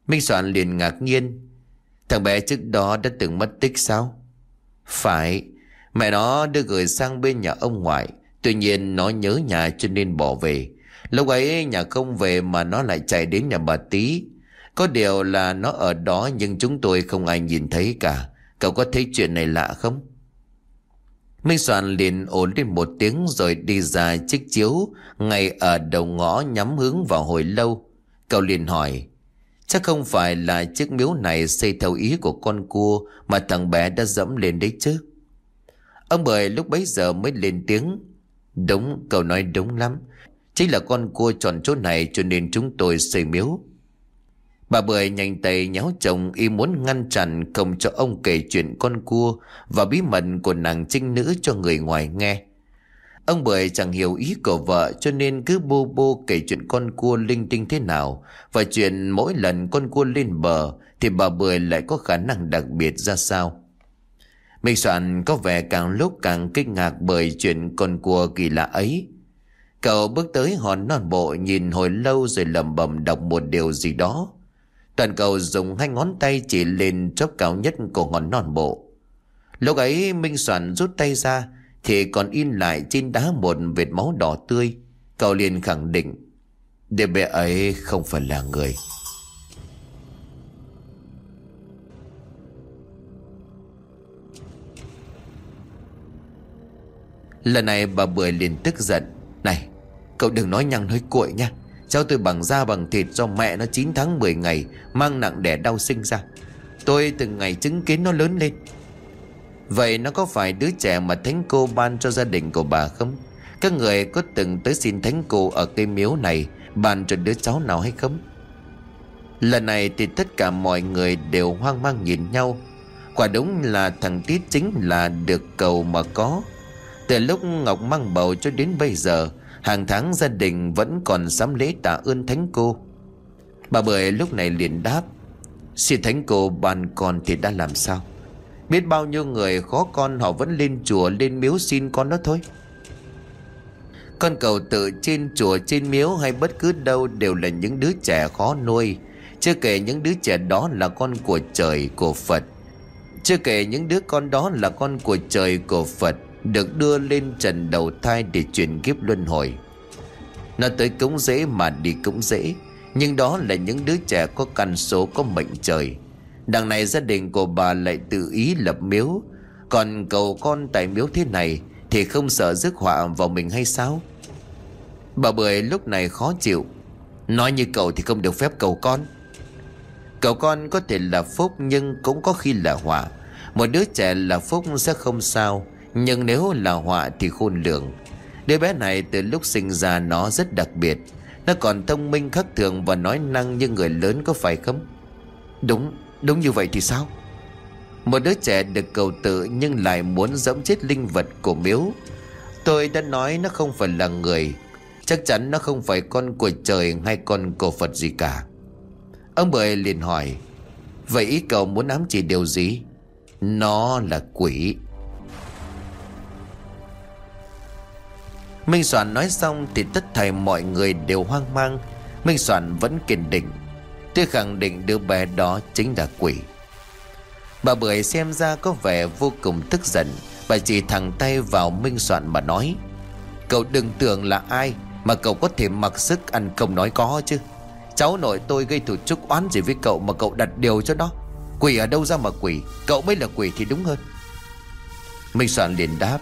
Minh Soạn liền ngạc nhiên. Thằng bé trước đó đã từng mất tích sao? Phải, Mẹ nó đưa gửi sang bên nhà ông ngoại, Tuy nhiên nó nhớ nhà cho nên bỏ về. Lúc ấy nhà không về mà nó lại chạy đến nhà bà tí. Có điều là nó ở đó nhưng chúng tôi không ai nhìn thấy cả. Cậu có thấy chuyện này lạ không? Minh Soạn liền ổn lên một tiếng rồi đi ra chiếc chiếu ngay ở đầu ngõ nhắm hướng vào hồi lâu. Cậu liền hỏi, chắc không phải là chiếc miếu này xây theo ý của con cua mà thằng bé đã dẫm lên đấy chứ? Ông Bưởi lúc bấy giờ mới lên tiếng, đúng, cậu nói đúng lắm. Chính là con cua chọn chỗ này cho nên chúng tôi xây miếu. Bà Bưởi nhanh tay nhéo chồng y muốn ngăn chặn không cho ông kể chuyện con cua và bí mật của nàng trinh nữ cho người ngoài nghe. Ông Bưởi chẳng hiểu ý của vợ cho nên cứ bô bô kể chuyện con cua linh tinh thế nào và chuyện mỗi lần con cua lên bờ thì bà Bưởi lại có khả năng đặc biệt ra sao. Minh Soạn có vẻ càng lúc càng kinh ngạc bởi chuyện con cua kỳ lạ ấy. Cậu bước tới hòn non bộ, nhìn hồi lâu rồi lầm bầm đọc một điều gì đó. Toàn cầu dùng hai ngón tay chỉ lên chóp cao nhất của hòn non bộ. Lúc ấy, Minh Soạn rút tay ra, thì còn in lại trên đá một vệt máu đỏ tươi. Cậu liền khẳng định, đứa bé ấy không phải là người. Lần này bà Bưởi liền tức giận Cậu đừng nói nhăng nói cuội nha. Cháu tôi bằng da bằng thịt do mẹ nó 9 tháng 10 ngày Mang nặng đẻ đau sinh ra. Tôi từng ngày chứng kiến nó lớn lên. Vậy nó có phải đứa trẻ mà thánh cô ban cho gia đình của bà không? Các người có từng tới xin thánh cô ở cây miếu này Ban cho đứa cháu nào hay không? Lần này thì tất cả mọi người đều hoang mang nhìn nhau. Quả đúng là thằng Tít chính là được cầu mà có. Từ lúc Ngọc mang bầu cho đến bây giờ Hàng tháng gia đình vẫn còn sắm lễ tạ ơn thánh cô. Bà Bưởi lúc này liền đáp, Xin thánh cô bàn con thì đã làm sao? Biết bao nhiêu người khó con họ vẫn lên chùa lên miếu xin con đó thôi. Con cầu tự trên chùa trên miếu hay bất cứ đâu đều là những đứa trẻ khó nuôi. Chưa kể những đứa trẻ đó là con của trời, của Phật. Chưa kể những đứa con đó là con của trời, của Phật. Được đưa lên trần đầu thai để chuyển kiếp luân hồi. Nó tới cũng dễ mà đi cũng dễ, Nhưng đó là những đứa trẻ có căn số có mệnh trời. Đằng này gia đình của bà lại tự ý lập miếu. Còn cầu con tại miếu thế này Thì không sợ rước họa vào mình hay sao? Bà Bưởi lúc này khó chịu. Nói như cậu thì không được phép cầu con. Cậu con có thể là phúc nhưng cũng có khi là họa. Một đứa trẻ là phúc sẽ không sao. Nhưng nếu là họa thì khôn lường. Đứa bé này từ lúc sinh ra nó rất đặc biệt. Nó còn thông minh khắc thường và nói năng như người lớn có phải không? Đúng Đúng như vậy thì sao? Một đứa trẻ được cầu tự Nhưng lại muốn dẫm chết linh vật của miếu. Tôi đã nói nó không phải là người. Chắc chắn nó không phải con của trời Hay con của Phật gì cả. Ông Bưởi liền hỏi, Vậy ý cậu muốn ám chỉ điều gì? Nó là quỷ. Minh Soạn nói xong Thì tất thảy mọi người đều hoang mang. Minh Soạn vẫn kiên định. Tôi khẳng định đứa bé đó chính là quỷ. Bà Bưởi xem ra có vẻ vô cùng tức giận. Bà chỉ thẳng tay vào Minh Soạn mà nói, Cậu đừng tưởng là ai Mà cậu có thể mặc sức ăn không nói có chứ. Cháu nội tôi gây thủ chúc oán gì với cậu Mà cậu đặt điều cho nó. Quỷ ở đâu ra mà quỷ? Cậu mới là quỷ thì đúng hơn. Minh Soạn liền đáp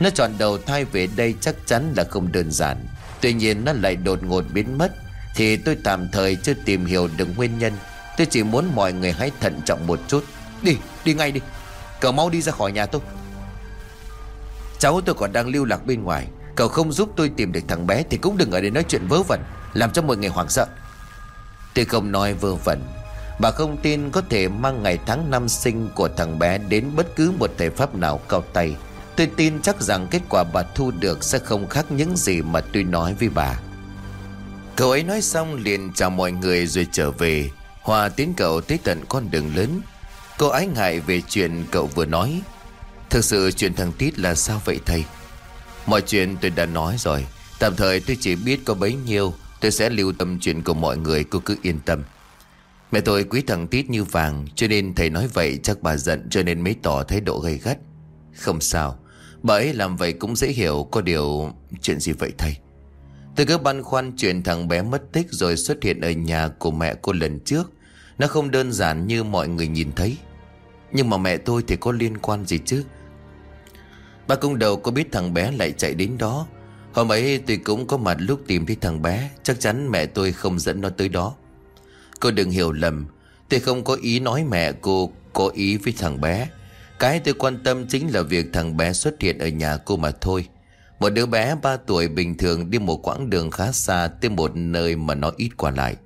nó chọn đầu thai về đây chắc chắn là không đơn giản. Tuy nhiên nó lại đột ngột biến mất. Thì tôi tạm thời chưa tìm hiểu được nguyên nhân. Tôi chỉ muốn mọi người hãy thận trọng một chút. Đi, đi ngay đi. Cậu mau đi ra khỏi nhà tôi. Cháu tôi còn đang lưu lạc bên ngoài. Cậu không giúp tôi tìm được thằng bé Thì cũng đừng ở đây nói chuyện vớ vẩn Làm cho mọi người hoảng sợ. Tôi không nói vơ vẩn Bà không tin có thể mang ngày tháng năm sinh của thằng bé Đến bất cứ một thể pháp nào cao tay. Tôi tin chắc rằng kết quả bà thu được Sẽ không khác những gì mà tôi nói với bà. Cậu ấy nói xong liền chào mọi người rồi trở về. Hòa tiến cậu tới tận con đường lớn. Cô ái ngại về chuyện cậu vừa nói. Thực sự chuyện thằng Tít là sao vậy thầy? Mọi chuyện tôi đã nói rồi. Tạm thời tôi chỉ biết có bấy nhiêu. Tôi sẽ lưu tâm chuyện của mọi người, Cô cứ yên tâm. Mẹ tôi quý thằng Tít như vàng, Cho nên thầy nói vậy chắc bà giận Cho nên mới tỏ thái độ gây gắt. Không sao. Bà ấy làm vậy cũng dễ hiểu Có điều chuyện gì vậy thầy Tôi cứ băn khoăn chuyện thằng bé mất tích rồi xuất hiện ở nhà của mẹ cô lần trước. Nó không đơn giản như mọi người nhìn thấy. Nhưng mà mẹ tôi thì có liên quan gì chứ? Ba công đầu có biết thằng bé lại chạy đến đó. Hôm ấy tôi cũng có mặt lúc tìm thấy thằng bé. Chắc chắn mẹ tôi không dẫn nó tới đó. Cô đừng hiểu lầm. Tôi không có ý nói mẹ cô có ý với thằng bé. Cái tôi quan tâm chính là việc thằng bé xuất hiện ở nhà cô mà thôi. Một đứa bé 3 tuổi bình thường đi một quãng đường khá xa tới một nơi mà nó ít qua lại.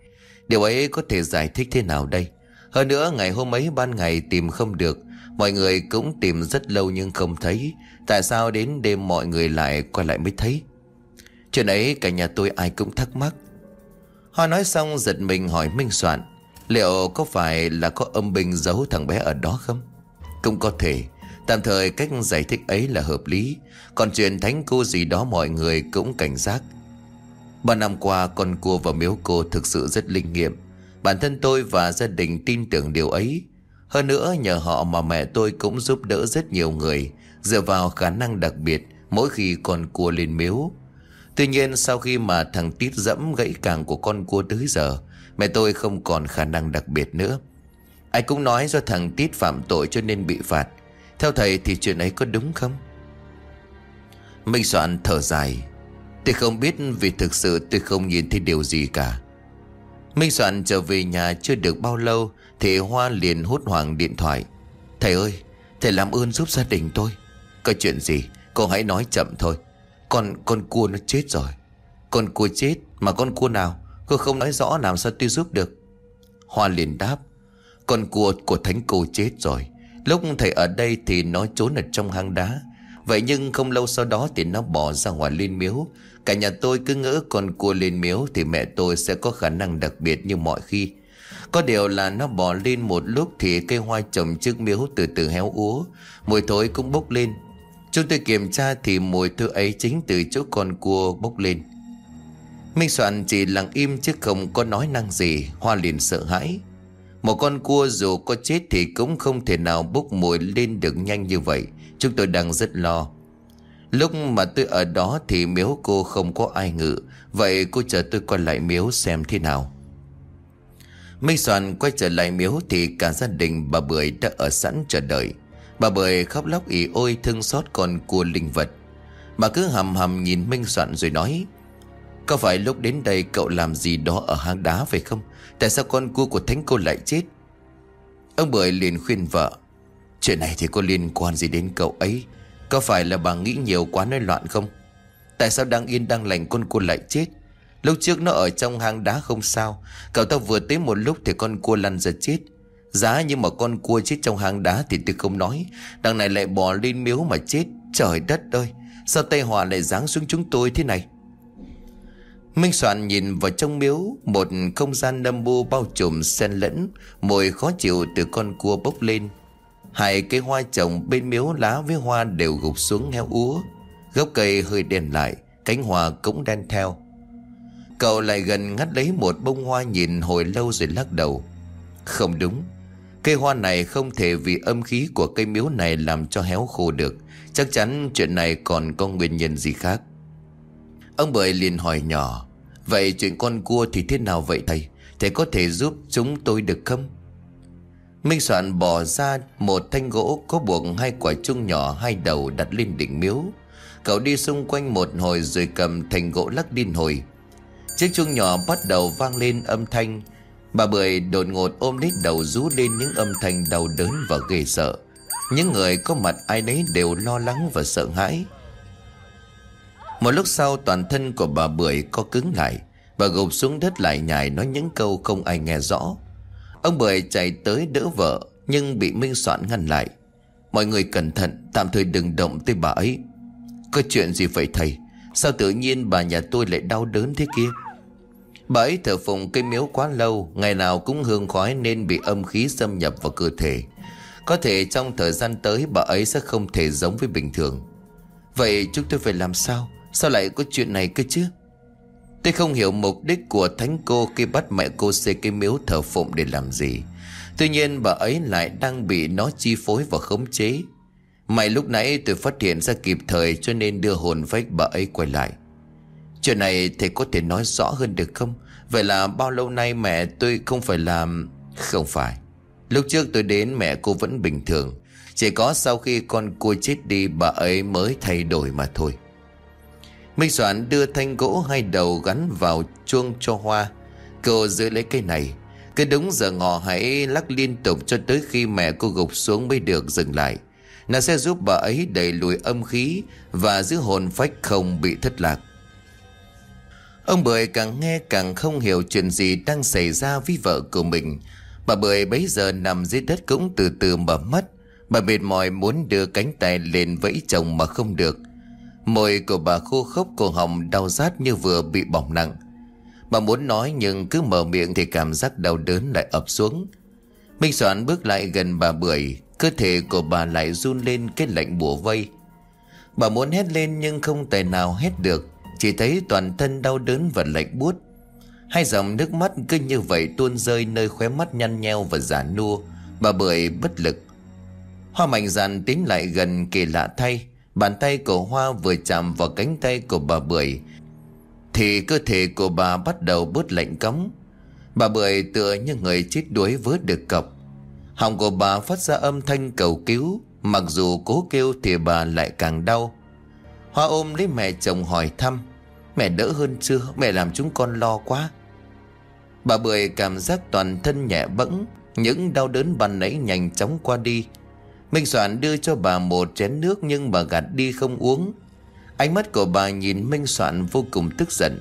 Điều ấy có thể giải thích thế nào đây? Hơn nữa ngày hôm ấy ban ngày tìm không được, mọi người cũng tìm rất lâu nhưng không thấy. Tại sao đến đêm mọi người lại quay lại mới thấy? Chuyện ấy cả nhà tôi ai cũng thắc mắc. Họ nói xong giật mình hỏi Minh Soạn Liệu có phải là có âm binh giấu thằng bé ở đó không? Cũng có thể. Tạm thời cách giải thích ấy là hợp lý. Còn chuyện thánh cô gì đó mọi người cũng cảnh giác. Ba năm qua, con cua và miếu cô thực sự rất linh nghiệm. Bản thân tôi và gia đình tin tưởng điều ấy. Hơn nữa, nhờ họ mà mẹ tôi cũng giúp đỡ rất nhiều người, Dựa vào khả năng đặc biệt mỗi khi con cua lên miếu. Tuy nhiên, sau khi mà thằng Tít dẫm gãy càng của con cua tới giờ, Mẹ tôi không còn khả năng đặc biệt nữa. Ai cũng nói do thằng Tít phạm tội cho nên bị phạt. Theo thầy thì chuyện ấy có đúng không? Minh Soạn thở dài. Tôi không biết vì thực sự tôi không nhìn thấy điều gì cả. Minh Soạn trở về nhà chưa được bao lâu Thì Hoa liền hút hoảng điện thoại. Thầy ơi, Thầy làm ơn giúp gia đình tôi. Có chuyện gì, Cô hãy nói chậm thôi. Con con cua nó chết rồi. Con cua chết Mà con cua nào? Cô không nói rõ làm sao tôi giúp được. Hoa liền đáp. Con cua của thánh cô chết rồi. Lúc thầy ở đây thì nó trốn ở trong hang đá. Vậy nhưng không lâu sau đó thì nó bỏ ra ngoài liên miếu. Cả nhà tôi cứ ngỡ con cua lên miếu Thì mẹ tôi sẽ có khả năng đặc biệt như mọi khi. Có điều là nó bỏ lên một lúc Thì cây hoa trồng trước miếu từ từ héo úa. Mùi thối cũng bốc lên. Chúng tôi kiểm tra thì mùi thứ ấy chính từ chỗ con cua bốc lên. Minh Soạn chỉ lặng im chứ không có nói năng gì, Hoa liền sợ hãi. Một con cua dù có chết thì cũng không thể nào bốc mùi lên được nhanh như vậy. Chúng tôi đang rất lo. Lúc mà tôi ở đó thì miếu cô không có ai ngự. Vậy cô chờ tôi quay lại miếu xem thế nào. Minh Soạn quay trở lại miếu thì cả gia đình bà Bưởi đã ở sẵn chờ đợi. Bà Bưởi khóc lóc ỉ ôi thương xót con cua linh vật. Bà cứ hầm hầm nhìn Minh Soạn rồi nói, Có phải lúc đến đây cậu làm gì đó ở hang đá phải không? Tại sao con cua của thánh cô lại chết? Ông Bưởi liền khuyên vợ, Chuyện này thì có liên quan gì đến cậu ấy? Có phải là bà nghĩ nhiều quá nói loạn không? Tại sao đang yên đang lành con cua lại chết? Lúc trước nó ở trong hang đá không sao, Cậu ta vừa tới một lúc thì con cua lăn ra chết. Giá nhưng mà con cua chết trong hang đá thì tôi không nói, Đằng này lại bò lên miếu mà chết. Trời đất ơi, Sao Tây Hòa lại giáng xuống chúng tôi thế này? Minh Soạn nhìn vào trong miếu, Một không gian nâm bu bao trùm xen lẫn, Mùi khó chịu từ con cua bốc lên. Hai cây hoa trồng bên miếu lá với hoa đều gục xuống heo úa. Gốc cây hơi đen lại, Cánh hoa cũng đen theo. Cậu lại gần ngắt lấy một bông hoa nhìn hồi lâu rồi lắc đầu. Không đúng, Cây hoa này không thể vì âm khí của cây miếu này làm cho héo khô được. Chắc chắn chuyện này còn có nguyên nhân gì khác. Ông Bưởi liền hỏi nhỏ. Vậy chuyện con cua thì thế nào vậy thầy Thầy có thể giúp chúng tôi được không Minh Soạn bỏ ra một thanh gỗ có buộc hai quả chuông nhỏ hai đầu đặt lên đỉnh miếu. Cậu đi xung quanh một hồi rồi cầm thanh gỗ lắc điên hồi. Chiếc chuông nhỏ bắt đầu vang lên âm thanh. Bà Bưởi đột ngột ôm lấy đầu rú lên những âm thanh đau đớn và ghê sợ. Những người có mặt ai nấy đều lo lắng và sợ hãi. Một lúc sau, toàn thân của bà Bưởi có cứng lại. Bà gục xuống đất lại nhài nói những câu không ai nghe rõ. Ông Bưởi chạy tới đỡ vợ, Nhưng bị Minh Soạn ngăn lại. Mọi người cẩn thận, Tạm thời đừng động tới bà ấy. Có chuyện gì vậy thầy? Sao tự nhiên bà nhà tôi lại đau đớn thế kia? Bà ấy thở phụng cây miếu quá lâu, Ngày nào cũng hương khói Nên bị âm khí xâm nhập vào cơ thể. Có thể trong thời gian tới Bà ấy sẽ không thể giống với bình thường. Vậy chúng tôi phải làm sao? Sao lại có chuyện này cơ chứ Tôi không hiểu mục đích của thánh cô khi bắt mẹ cô xê cái miếu thờ phụng để làm gì. Tuy nhiên, bà ấy lại đang bị nó chi phối và khống chế. May lúc nãy tôi phát hiện ra kịp thời cho nên đưa hồn vách bà ấy quay lại. Chuyện này thầy có thể nói rõ hơn được không? Vậy là bao lâu nay mẹ tôi không phải làm... Không phải. Lúc trước tôi đến mẹ cô vẫn bình thường. Chỉ có sau khi con cô chết đi, bà ấy mới thay đổi mà thôi. Minh Soạn đưa thanh gỗ hai đầu gắn vào chuông cho hoa. Cô giữ lấy cây này. Cứ đúng giờ ngọ hãy lắc liên tục cho tới khi mẹ cô gục xuống mới được dừng lại. Nó sẽ giúp bà ấy đẩy lùi âm khí Và giữ hồn phách không bị thất lạc. Ông Bưởi càng nghe càng không hiểu chuyện gì đang xảy ra với vợ của mình. Bà Bưởi bấy giờ nằm dưới đất cũng từ từ mở mắt. Bà mệt mỏi muốn đưa cánh tay lên vẫy chồng mà không được. Môi của bà khô khốc cổ họng đau rát như vừa bị bỏng nặng. Bà muốn nói nhưng cứ mở miệng thì cảm giác đau đớn lại ập xuống. Minh Soạn bước lại gần bà Bưởi, Cơ thể của bà lại run lên cái lạnh bùa vây. Bà muốn hét lên nhưng không tài nào hét được, Chỉ thấy toàn thân đau đớn và lạnh buốt. Hai dòng nước mắt cứ như vậy tuôn rơi nơi khóe mắt nhăn nheo và giả nua. Bà Bưởi bất lực. Hoa mạnh dàn tiến lại gần kỳ lạ thay. Bàn tay của Hoa vừa chạm vào cánh tay của bà Bưởi, Thì cơ thể của bà bắt đầu bớt lạnh cống Bà Bưởi tựa như người chết đuối vớt được cọc. Họng của bà phát ra âm thanh cầu cứu, Mặc dù cố kêu thì bà lại càng đau. Hoa ôm lấy mẹ chồng hỏi thăm, Mẹ đỡ hơn chưa? Mẹ làm chúng con lo quá. Bà Bưởi cảm giác toàn thân nhẹ bẫng, Những đau đớn ban nãy nhanh chóng qua đi. Minh Soạn đưa cho bà một chén nước Nhưng bà gạt đi không uống. Ánh mắt của bà nhìn Minh Soạn vô cùng tức giận.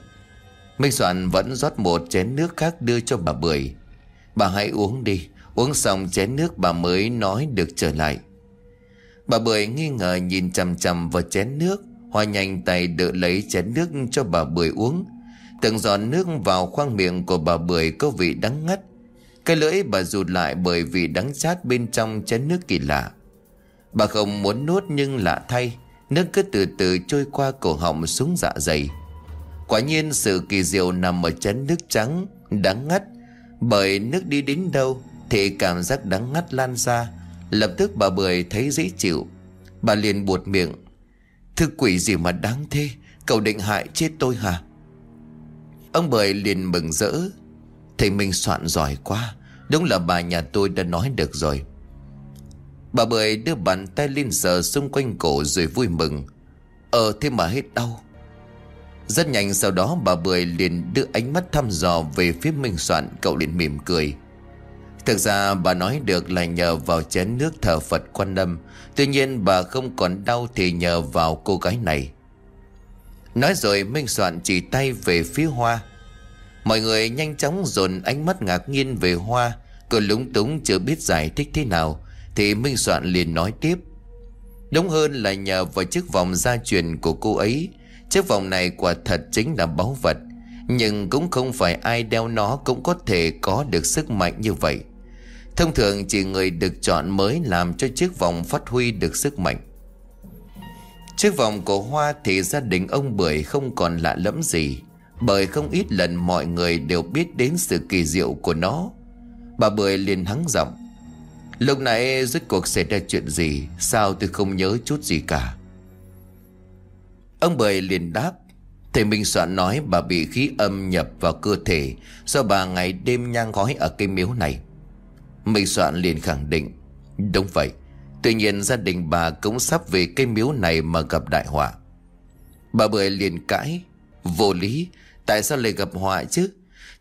Minh Soạn vẫn rót một chén nước khác đưa cho bà Bưởi. Bà hãy uống đi, Uống xong chén nước bà mới nói được trở lại. Bà Bưởi nghi ngờ nhìn chằm chằm vào chén nước, Hoa nhanh tay đỡ lấy chén nước cho bà Bưởi uống. Từng giọt nước vào khoang miệng của bà Bưởi có vị đắng ngắt. Cái lưỡi bà rụt lại bởi vì đắng chát bên trong chén nước kỳ lạ. Bà không muốn nuốt nhưng lạ thay, Nước cứ từ từ trôi qua cổ họng xuống dạ dày. Quả nhiên sự kỳ diệu nằm ở chén nước trắng, Đắng ngắt. Bởi nước đi đến đâu Thì cảm giác đắng ngắt lan ra. Lập tức bà Bưởi thấy dễ chịu. Bà liền buột miệng. Thứ quỷ gì mà đáng thế? Cậu định hại chết tôi hả? Ông Bưởi liền mừng rỡ. Thầy mình soạn giỏi quá. Đúng là bà nhà tôi đã nói được rồi. Bà Bưởi đưa bàn tay lên sờ xung quanh cổ rồi vui mừng. Ờ thế mà hết đau. Rất nhanh sau đó, bà Bưởi liền đưa ánh mắt thăm dò về phía Minh Soạn. Cậu liền mỉm cười. Thực ra, bà nói được là nhờ vào chén nước thờ Phật quan âm. Tuy nhiên, bà không còn đau thì nhờ vào cô gái này. Nói rồi, Minh Soạn chỉ tay về phía Hoa. Mọi người nhanh chóng dồn ánh mắt ngạc nhiên về Hoa. Cô lúng túng chưa biết giải thích thế nào. Thì Minh Soạn liền nói tiếp. Đúng hơn là nhờ vào chiếc vòng gia truyền của cô ấy. Chiếc vòng này quả thật chính là báu vật. Nhưng cũng không phải ai đeo nó cũng có thể có được sức mạnh như vậy. Thông thường chỉ người được chọn mới làm cho chiếc vòng phát huy được sức mạnh. Chiếc vòng của Hoa thì gia đình ông Bưởi không còn lạ lẫm gì, Bởi không ít lần mọi người đều biết đến sự kỳ diệu của nó. Bà Bưởi liền hắng giọng. Lúc nãy rốt cuộc xảy ra chuyện gì? Sao tôi không nhớ chút gì cả? Ông bời liền đáp, Thầy Minh Soạn nói bà bị khí âm nhập vào cơ thể, Do bà ngày đêm nhang khói ở cây miếu này. Minh Soạn liền khẳng định, Đúng vậy, Tuy nhiên gia đình bà cũng sắp về cây miếu này mà gặp đại họa. Bà Bưởi liền cãi, Vô lý, Tại sao lại gặp họa chứ?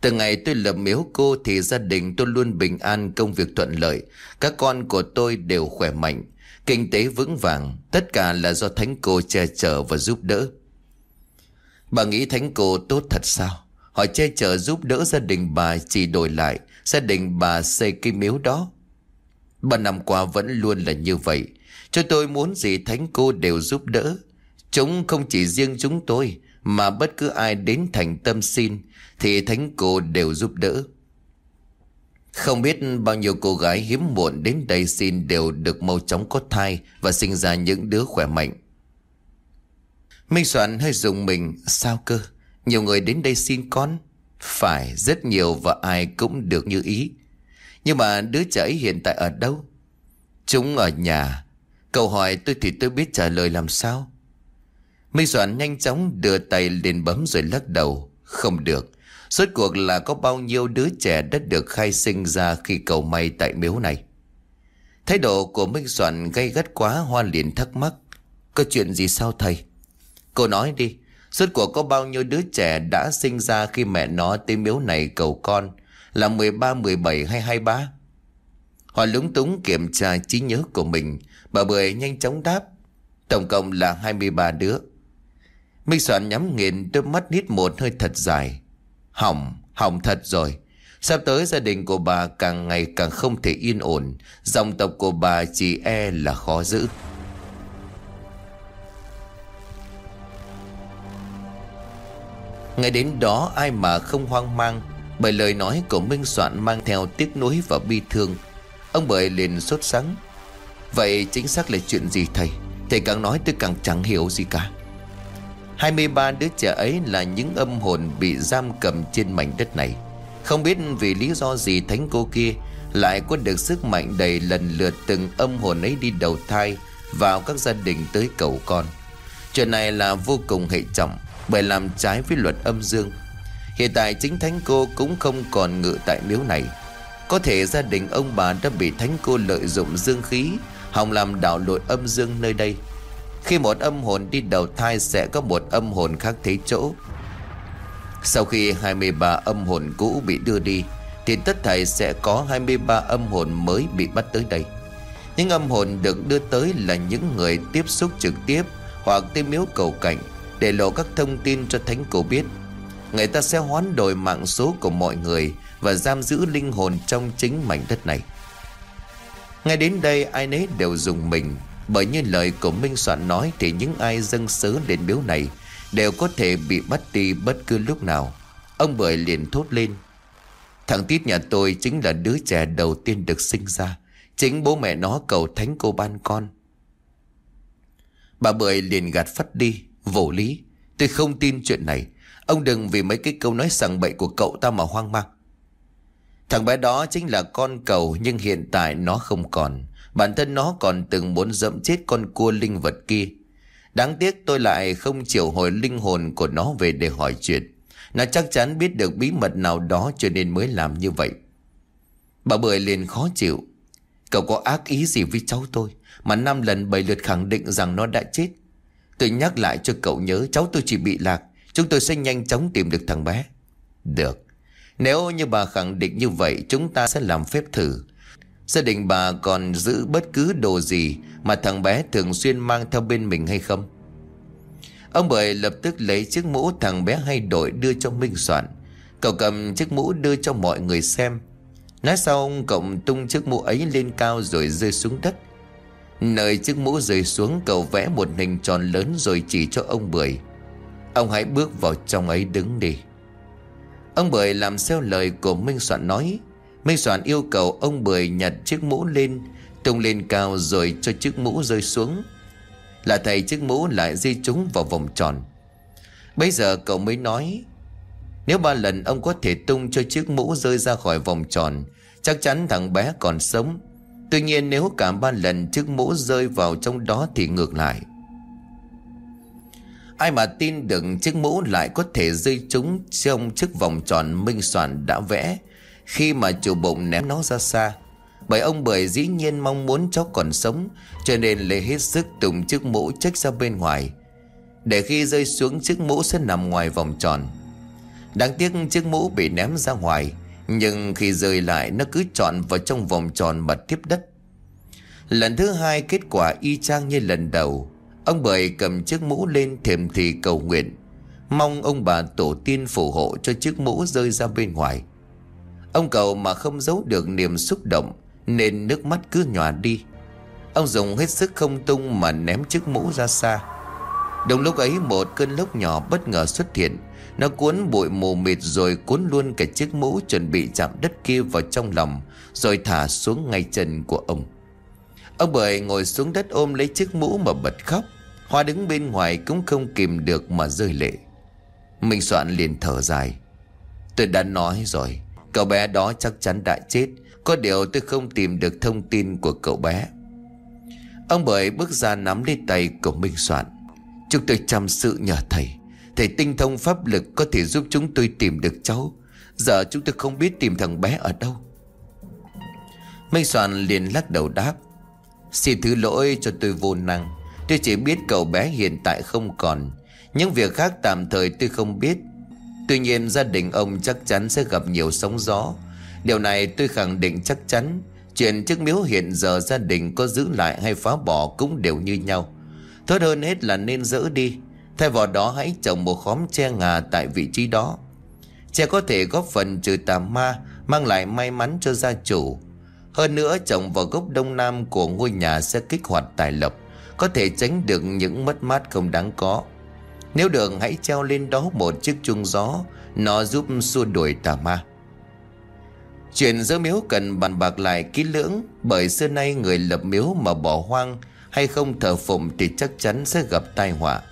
Từ ngày tôi lập miếu cô Thì gia đình tôi luôn bình an, công việc thuận lợi. Các con của tôi đều khỏe mạnh, Kinh tế vững vàng. Tất cả là do thánh cô che chở và giúp đỡ. Bà nghĩ thánh cô tốt thật sao? Họ che chở giúp đỡ gia đình bà Chỉ đổi lại. Gia đình bà xây cái miếu đó. Ba năm qua vẫn luôn là như vậy. Cho tôi muốn gì thánh cô đều giúp đỡ. Chúng không chỉ riêng chúng tôi, Mà bất cứ ai đến thành tâm xin thì thánh cô đều giúp đỡ. Không biết bao nhiêu cô gái hiếm muộn đến đây xin Đều được mau chóng có thai Và sinh ra những đứa khỏe mạnh. Minh Soạn hơi dùng mình, Sao cơ? Nhiều người đến đây xin con? Phải, rất nhiều và ai cũng được như ý. Nhưng mà đứa trẻ ấy hiện tại ở đâu? Chúng ở nhà. Câu hỏi tôi thì tôi biết trả lời làm sao. Minh Soạn nhanh chóng đưa tay lên bấm rồi lắc đầu. Không được Suốt cuộc là có bao nhiêu đứa trẻ đã được khai sinh ra khi cầu may tại miếu này? Thái độ của Minh Soạn gây gắt quá Hoa liền thắc mắc Có chuyện gì sao thầy? Cô nói đi Suốt cuộc có bao nhiêu đứa trẻ đã sinh ra khi mẹ nó tới miếu này cầu con Là 13, 17 hay 23 Hoa lúng túng kiểm tra trí nhớ của mình Bà Bưởi nhanh chóng đáp Tổng cộng là 23 đứa. Minh Soạn nhắm nghiền đôi mắt nít một hơi thật dài. Hỏng, hỏng thật rồi. Sắp tới gia đình của bà càng ngày càng không thể yên ổn. Dòng tộc của bà chỉ e là khó giữ. Ngày đến đó ai mà không hoang mang Bởi lời nói của Minh Soạn mang theo tiếc nuối và bi thương. Ông bởi liền sốt sắng. Vậy chính xác là chuyện gì thầy? Thầy càng nói tôi càng chẳng hiểu gì cả. 23 đứa trẻ ấy là những âm hồn bị giam cầm trên mảnh đất này. Không biết vì lý do gì thánh cô kia Lại có được sức mạnh đầy lần lượt từng âm hồn ấy đi đầu thai Vào các gia đình tới cầu con. Chuyện này là vô cùng hệ trọng, Bởi làm trái với luật âm dương. Hiện tại chính thánh cô cũng không còn ngự tại miếu này. Có thể gia đình ông bà đã bị thánh cô lợi dụng dương khí, Hòng làm đảo lộn âm dương nơi đây. Khi một âm hồn đi đầu thai sẽ có một âm hồn khác thế chỗ. Sau khi 23 âm hồn cũ bị đưa đi, Thì tất thảy sẽ có 23 âm hồn mới bị bắt tới đây. Những âm hồn được đưa tới là những người tiếp xúc trực tiếp Hoặc tới miếu cầu cảnh Để lộ các thông tin cho thánh cổ biết. Người ta sẽ hoán đổi mạng số của mọi người Và giam giữ linh hồn trong chính mảnh đất này. Ngay đến đây, ai nấy đều dùng mình. Bởi như lời của Minh Soạn nói Thì những ai dâng sớ đến miếu này Đều có thể bị bắt đi bất cứ lúc nào. Ông Bưởi liền thốt lên, Thằng Tít nhà tôi chính là đứa trẻ đầu tiên được sinh ra, Chính bố mẹ nó cầu thánh cô ban con. Bà Bưởi liền gạt phắt đi, Vô lý, Tôi không tin chuyện này. Ông đừng vì mấy cái câu nói sằng bậy của cậu ta mà hoang mang. Thằng bé đó chính là con cầu Nhưng hiện tại nó không còn. Bản thân nó còn từng muốn dẫm chết con cua linh vật kia. Đáng tiếc tôi lại không chịu hồi linh hồn của nó về để hỏi chuyện. Nó chắc chắn biết được bí mật nào đó cho nên mới làm như vậy. Bà Bưởi liền khó chịu. Cậu có ác ý gì với cháu tôi Mà năm lần bảy lượt khẳng định rằng nó đã chết? Tôi nhắc lại cho cậu nhớ cháu tôi chỉ bị lạc. Chúng tôi sẽ nhanh chóng tìm được thằng bé. Được. Nếu như bà khẳng định như vậy, Chúng ta sẽ làm phép thử. Gia đình bà còn giữ bất cứ đồ gì Mà thằng bé thường xuyên mang theo bên mình hay không? Ông Bưởi lập tức lấy chiếc mũ thằng bé hay đổi đưa cho Minh Soạn. Cậu cầm chiếc mũ đưa cho mọi người xem. Nói xong cậu tung chiếc mũ ấy lên cao rồi rơi xuống đất. Nơi chiếc mũ rơi xuống, cậu vẽ một hình tròn lớn rồi chỉ cho ông Bưởi Ông hãy bước vào trong ấy đứng đi. Ông Bưởi làm theo lời của Minh Soạn nói. Minh Soạn yêu cầu ông Bưởi nhặt chiếc mũ lên Tung lên cao rồi cho chiếc mũ rơi xuống. Là thầy chiếc mũ lại di chúng vào vòng tròn. Bây giờ cậu mới nói, Nếu ba lần ông có thể tung cho chiếc mũ rơi ra khỏi vòng tròn, Chắc chắn thằng bé còn sống. Tuy nhiên nếu cả ba lần chiếc mũ rơi vào trong đó thì ngược lại. Ai mà tin được chiếc mũ lại có thể rơi trúng trong chiếc vòng tròn minh soạn đã vẽ? Khi mà chủ bụng ném nó ra xa. Bởi ông Bưởi dĩ nhiên mong muốn cháu còn sống, cho nên lấy hết sức tùng chiếc mũ trách ra bên ngoài. Để khi rơi xuống, chiếc mũ sẽ nằm ngoài vòng tròn. Đáng tiếc chiếc mũ bị ném ra ngoài, nhưng khi rơi lại, nó cứ trọn vào trong vòng tròn mà tiếp đất. Lần thứ hai, kết quả y chang như lần đầu Ông Bưởi cầm chiếc mũ lên thềm thì cầu nguyện Mong ông bà tổ tiên phù hộ cho chiếc mũ rơi ra bên ngoài Ông cầu mà không giấu được niềm xúc động, Nên nước mắt cứ nhòa đi. Ông dùng hết sức không tung mà ném chiếc mũ ra xa. Đồng lúc ấy, một cơn lốc nhỏ bất ngờ xuất hiện. Nó cuốn bụi mù mịt rồi cuốn luôn cả chiếc mũ chuẩn bị chạm đất kia vào trong lòng, Rồi thả xuống ngay chân của ông. Ông Bưởi ngồi xuống đất ôm lấy chiếc mũ mà bật khóc. Hoa đứng bên ngoài cũng không kìm được mà rơi lệ. Minh Soạn liền thở dài. Tôi đã nói rồi Cậu bé đó chắc chắn đã chết. Có điều tôi không tìm được thông tin của cậu bé. Ông bởi bước ra nắm lấy tay của Minh Soạn. Chúng tôi chăm sự nhờ thầy. Thầy tinh thông pháp lực có thể giúp chúng tôi tìm được cháu. Giờ chúng tôi không biết tìm thằng bé ở đâu. Minh Soạn liền lắc đầu đáp. Xin thứ lỗi cho tôi vô năng. Tôi chỉ biết cậu bé hiện tại không còn. Những việc khác tạm thời tôi không biết. Tuy nhiên gia đình ông chắc chắn sẽ gặp nhiều sóng gió. Điều này tôi khẳng định chắc chắn. Chuyện chức miếu hiện giờ gia đình có giữ lại hay phá bỏ cũng đều như nhau. Tốt hơn hết là nên dỡ đi. Thay vào đó hãy trồng một khóm tre ngà tại vị trí đó. Tre có thể góp phần trừ tà ma, Mang lại may mắn cho gia chủ. Hơn nữa, trồng vào gốc đông nam của ngôi nhà sẽ kích hoạt tài lộc, có thể tránh được những mất mát không đáng có. Nếu được, hãy treo lên đó một chiếc chuông gió. Nó giúp xua đuổi tà ma. Chuyện dỡ miếu cần bàn bạc lại kỹ lưỡng, Bởi xưa nay người lập miếu mà bỏ hoang Hay không thờ phụng thì chắc chắn sẽ gặp tai họa.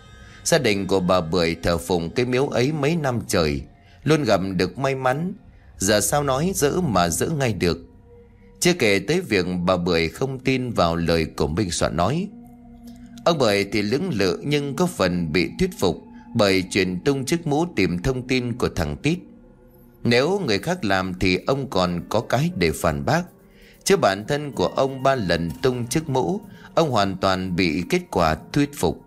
Gia đình của bà Bưởi thờ phụng cái miếu ấy mấy năm trời, Luôn gặp được may mắn. Giờ sao nói dỡ mà dỡ ngay được. Chưa kể tới việc bà Bưởi không tin vào lời của Minh Soạn nói Ông Bưởi thì lưỡng lự nhưng có phần bị thuyết phục Bởi truyền tung chiếc mũ tìm thông tin của thằng Tít. Nếu người khác làm thì ông còn có cái để phản bác. Chứ bản thân của ông ba lần tung chiếc mũ, Ông hoàn toàn bị kết quả thuyết phục.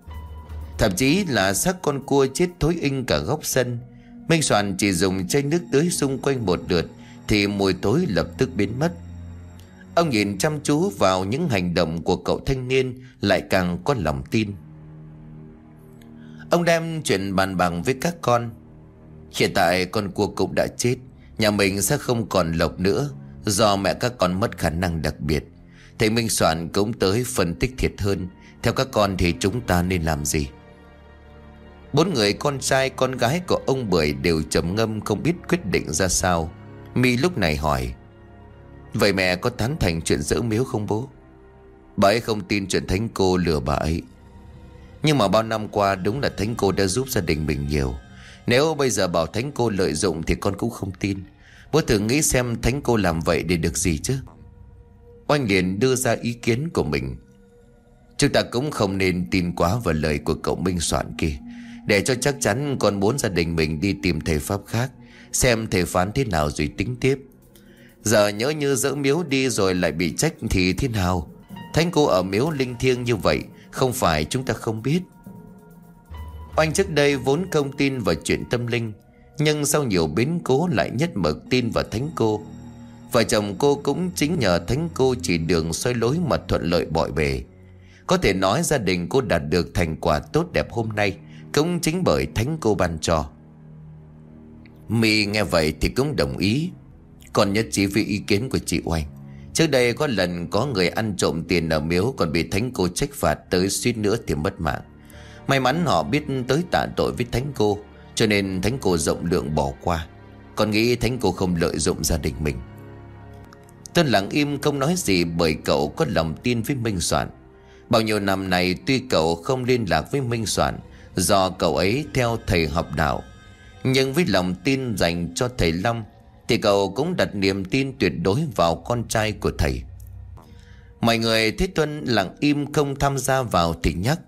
Thậm chí là xác con cua chết thối inh cả góc sân. Minh Soạn chỉ dùng chai nước tưới xung quanh một lượt Thì mùi tối lập tức biến mất. Ông nhìn chăm chú vào những hành động của cậu thanh niên, Lại càng có lòng tin. Ông đem chuyện bàn bằng với các con. Hiện tại con cua cũng đã chết, Nhà mình sẽ không còn lộc nữa, Do mẹ các con mất khả năng đặc biệt. Thầy Minh Soạn cũng tới phân tích thiệt hơn, Theo các con thì chúng ta nên làm gì? Bốn người con trai, con gái của ông Bưởi đều trầm ngâm không biết quyết định ra sao. Mi lúc này hỏi Vậy mẹ có tán thành chuyện dỡ miếu không bố? Bà ấy không tin chuyện thánh cô lừa bà ấy. Nhưng mà bao năm qua đúng là thánh cô đã giúp gia đình mình nhiều. Nếu bây giờ bảo thánh cô lợi dụng thì con cũng không tin. Bố thử nghĩ xem thánh cô làm vậy để được gì chứ? Oanh liền đưa ra ý kiến của mình. Chúng ta cũng không nên tin quá vào lời của cậu Minh Soạn kia. Để cho chắc chắn con muốn gia đình mình đi tìm thầy Pháp khác, Xem thầy phán thế nào rồi tính tiếp. Giờ nhớ như dỡ miếu đi rồi lại bị trách thì thế nào? Thánh cô ở miếu linh thiêng như vậy, Không phải chúng ta không biết. Oanh trước đây vốn không tin vào chuyện tâm linh, Nhưng sau nhiều biến cố lại nhất mực tin vào thánh cô. Vợ chồng cô cũng chính nhờ thánh cô chỉ đường xoay lối mà thuận lợi bội bề. Có thể nói gia đình cô đạt được thành quả tốt đẹp hôm nay Cũng chính bởi thánh cô ban cho. Mi nghe vậy thì cũng đồng ý. Còn nhất trí với ý kiến của chị Oanh. Trước đây có lần có người ăn trộm tiền ở miếu Còn bị thánh cô trách phạt tới suýt nữa thì mất mạng. May mắn họ biết tới tạ tội với thánh cô, Cho nên thánh cô rộng lượng bỏ qua. Còn nghĩ thánh cô không lợi dụng gia đình mình. Tôi lặng im không nói gì bởi cậu có lòng tin với Minh Soạn. Bao nhiêu năm này tuy cậu không liên lạc với Minh Soạn, Do cậu ấy theo thầy học đạo, Nhưng với lòng tin dành cho thầy Long thì cậu cũng đặt niềm tin tuyệt đối vào con trai của thầy. Mọi người thấy Tuân lặng im không tham gia vào thì nhắc,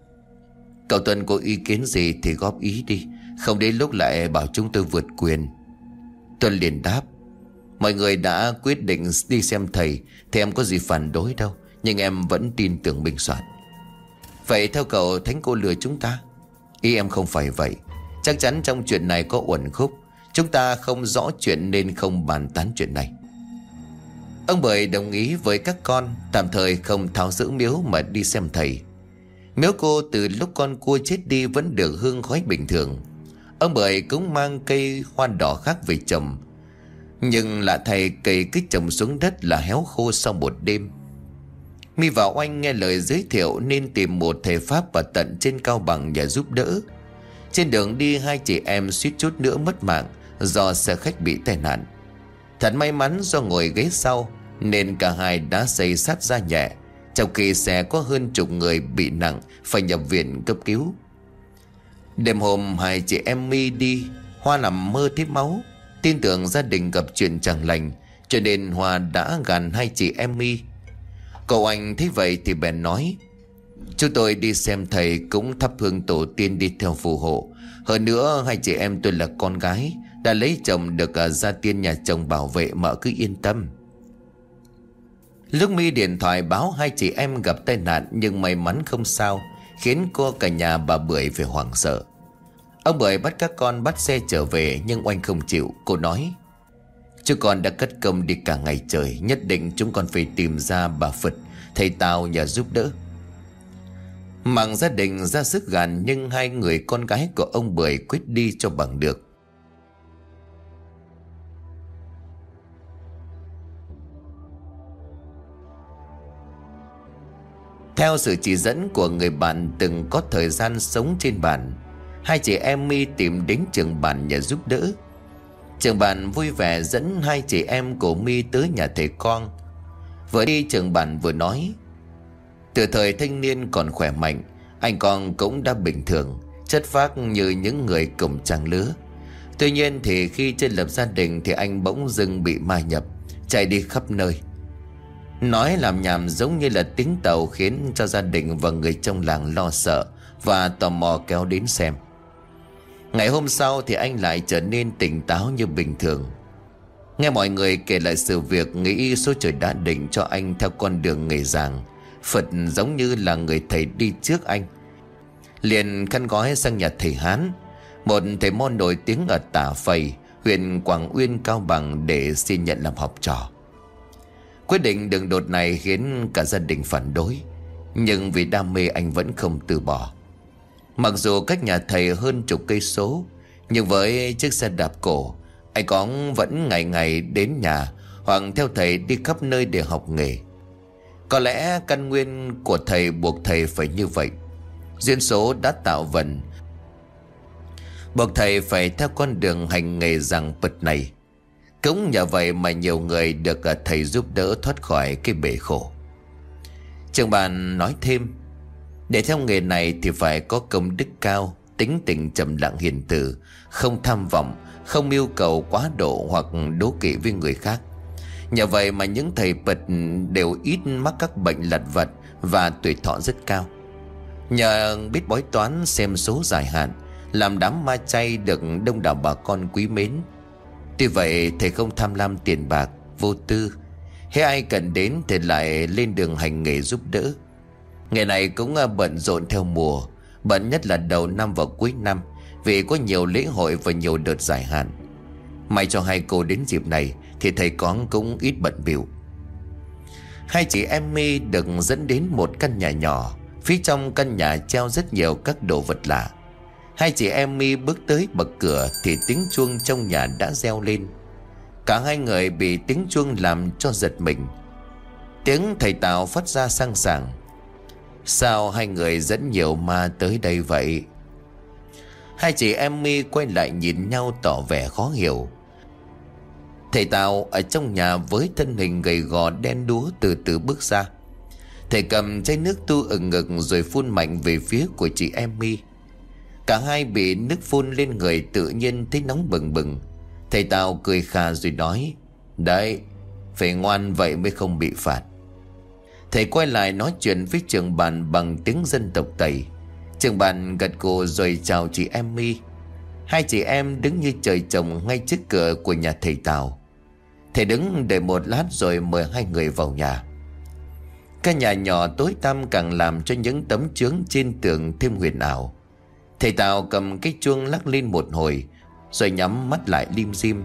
Cậu Tuân có ý kiến gì thì góp ý đi, Không đến lúc lại bảo chúng tôi vượt quyền. Tuân liền đáp, Mọi người đã quyết định đi xem thầy, Thì em có gì phản đối đâu, Nhưng em vẫn tin tưởng bình Soạn. Vậy theo cậu Thánh cô lừa chúng ta? Ý em không phải vậy. Chắc chắn trong chuyện này có uẩn khúc Chúng ta không rõ chuyện nên không bàn tán chuyện này. Ông Bưởi đồng ý với các con, Tạm thời không tháo giữ miếu mà đi xem thầy. Miếu cô từ lúc con cua chết đi Vẫn được hương khói bình thường. Ông Bưởi cũng mang cây hoa đỏ khác về trồng. Nhưng lạ thầy cây cứ trồng xuống đất là héo khô sau một đêm. Mi và Oanh nghe lời giới thiệu nên tìm một thầy Pháp và tận trên cao bằng nhà giúp đỡ. Trên đường đi, hai chị em suýt chút nữa mất mạng do xe khách bị tai nạn. Thật may mắn do ngồi ghế sau, nên cả hai đã xây sát ra nhẹ, trong khi xe có hơn chục người bị nặng phải nhập viện cấp cứu. Đêm hôm, hai chị em Mi đi, Hoa nằm mơ thấy máu Tin tưởng gia đình gặp chuyện chẳng lành, Cho nên Hoa đã gàn hai chị em mi Cậu anh thấy vậy thì bèn nói, Chúng tôi đi xem thầy cũng thắp hương tổ tiên đi theo phù hộ Hơn nữa, hai chị em tôi là con gái đã lấy chồng được à, gia tiên nhà chồng bảo vệ, mợ cứ yên tâm. Lúc mi điện thoại báo hai chị em gặp tai nạn Nhưng may mắn không sao, Khiến cô cả nhà bà Bưởi phải hoảng sợ. Ông Bưởi bắt các con bắt xe trở về Nhưng oanh không chịu. Cô nói, Chú con đã cất công đi cả ngày trời, Nhất định chúng con phải tìm ra bà Phật, Thầy Tào nhờ giúp đỡ. Mạng gia đình ra sức gàn Nhưng hai người con gái của ông Bưởi quyết đi cho bằng được. Theo sự chỉ dẫn của người bạn từng có thời gian sống trên bản Hai chị em mi tìm đến trường bản nhà giúp đỡ. Trường bản vui vẻ dẫn hai chị em của mi tới nhà thầy con Vừa đi, trường bản vừa nói, Từ thời thanh niên còn khỏe mạnh, Anh con cũng đã bình thường, Chất phác như những người cùng trang lứa. Tuy nhiên thì khi chưa lập gia đình Thì anh bỗng dưng bị ma nhập, Chạy đi khắp nơi. Nói làm nhảm giống như là tiếng tàu Khiến cho gia đình và người trong làng lo sợ Và tò mò kéo đến xem. Ngày hôm sau thì anh lại trở nên tỉnh táo như bình thường. Nghe mọi người kể lại sự việc, Nghĩ số trời đã định cho anh theo con đường nghề giảng. Phật giống như là người thầy đi trước anh. Liền khăn gói sang nhà thầy Hán. Một thầy môn nổi tiếng ở Tả Phầy, Huyện Quảng Uyên, Cao Bằng Để xin nhận làm học trò. Quyết định đường đột này khiến cả gia đình phản đối, Nhưng vì đam mê anh vẫn không từ bỏ. Mặc dù cách nhà thầy hơn chục cây số, Nhưng với chiếc xe đạp cổ, Anh Cóng vẫn ngày ngày đến nhà Hoặc theo thầy đi khắp nơi để học nghề. Có lẽ căn nguyên của thầy buộc thầy phải như vậy. Duyên số đã tạo vận Buộc thầy phải theo con đường hành nghề rằng bật này. Cũng nhờ vậy mà nhiều người được ờ, thầy giúp đỡ thoát khỏi cái bể khổ. Trường bàn nói thêm, Để theo nghề này thì phải có công đức cao, Tính tình trầm lặng hiền từ, Không tham vọng, Không yêu cầu quá độ hoặc đố kỵ với người khác. Nhờ vậy mà những thầy Phật đều ít mắc các bệnh lặt vật Và tuổi thọ rất cao. Nhờ biết bói toán xem số dài hạn, Làm đám ma chay được đông đảo bà con quý mến Tuy vậy, thầy không tham lam tiền bạc, Vô tư. Hay ai cần đến thì lại lên đường hành nghề giúp đỡ. Ngày này cũng à, bận rộn theo mùa, Bận nhất là đầu năm và cuối năm, Vì có nhiều lễ hội và nhiều đợt giải hạn. May cho hai cô đến dịp này Thì thầy con cũng ít bận biểu Hai chị em mi được dẫn đến một căn nhà nhỏ, Phía trong căn nhà treo rất nhiều các đồ vật lạ. Hai chị Emmy bước tới bậc cửa Thì tiếng chuông trong nhà đã reo lên. Cả hai người bị tiếng chuông làm cho giật mình. Tiếng thầy Tào phát ra sang sảng. Sao hai người dẫn nhiều ma tới đây vậy? Hai chị Emmy quay lại nhìn nhau tỏ vẻ khó hiểu. Thầy Tào ở trong nhà với thân hình gầy gò đen đúa từ từ bước ra. Thầy cầm chai nước tu ở ngực rồi phun mạnh về phía của chị Emmy Cả hai bị nước phun lên người tự nhiên thấy nóng bừng bừng. Thầy Tào cười khà rồi nói, Đấy, Phải ngoan vậy mới không bị phạt. Thầy quay lại nói chuyện với trường bàn bằng tiếng dân tộc Tây. Trường bàn gật cổ rồi chào chị em My Hai chị em đứng như trời trồng ngay trước cửa của nhà thầy Tào. Thầy đứng đợi một lát rồi mời hai người vào nhà. Căn nhà nhỏ tối tăm càng làm cho những tấm chướng trên tường thêm huyền ảo. Thầy Tào cầm cái chuông lắc lên một hồi, Rồi nhắm mắt lại lim dim.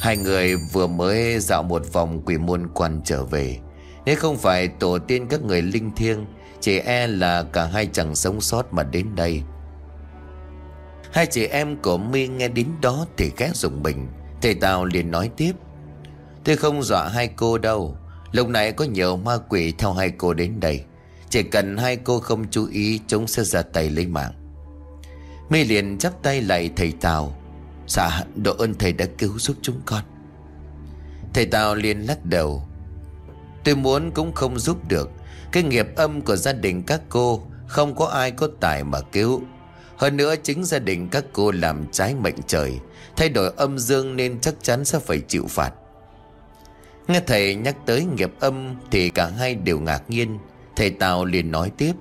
Hai người vừa mới dạo một vòng quỷ môn quan trở về. Nếu không phải tổ tiên các người linh thiêng Chỉ e là cả hai chẳng sống sót mà đến đây. Hai chị em của mi nghe đến đó thì ghét dùng mình. Thầy Tào liền nói tiếp. Tôi không dọa hai cô đâu. Lúc này có nhiều ma quỷ theo hai cô đến đây. Chỉ cần hai cô không chú ý, Chúng sẽ ra tay lấy mạng. My liền chắp tay lại, thầy Tào Dạ độ ơn thầy đã cứu giúp chúng con. Thầy Tào liền lắc đầu. Tôi muốn cũng không giúp được. Cái nghiệp âm của gia đình các cô, Không có ai có tài mà cứu. Hơn nữa chính gia đình các cô làm trái mệnh trời. Thay đổi âm dương nên chắc chắn sẽ phải chịu phạt. Nghe thầy nhắc tới nghiệp âm Thì cả hai đều ngạc nhiên. Thầy Tào liền nói tiếp.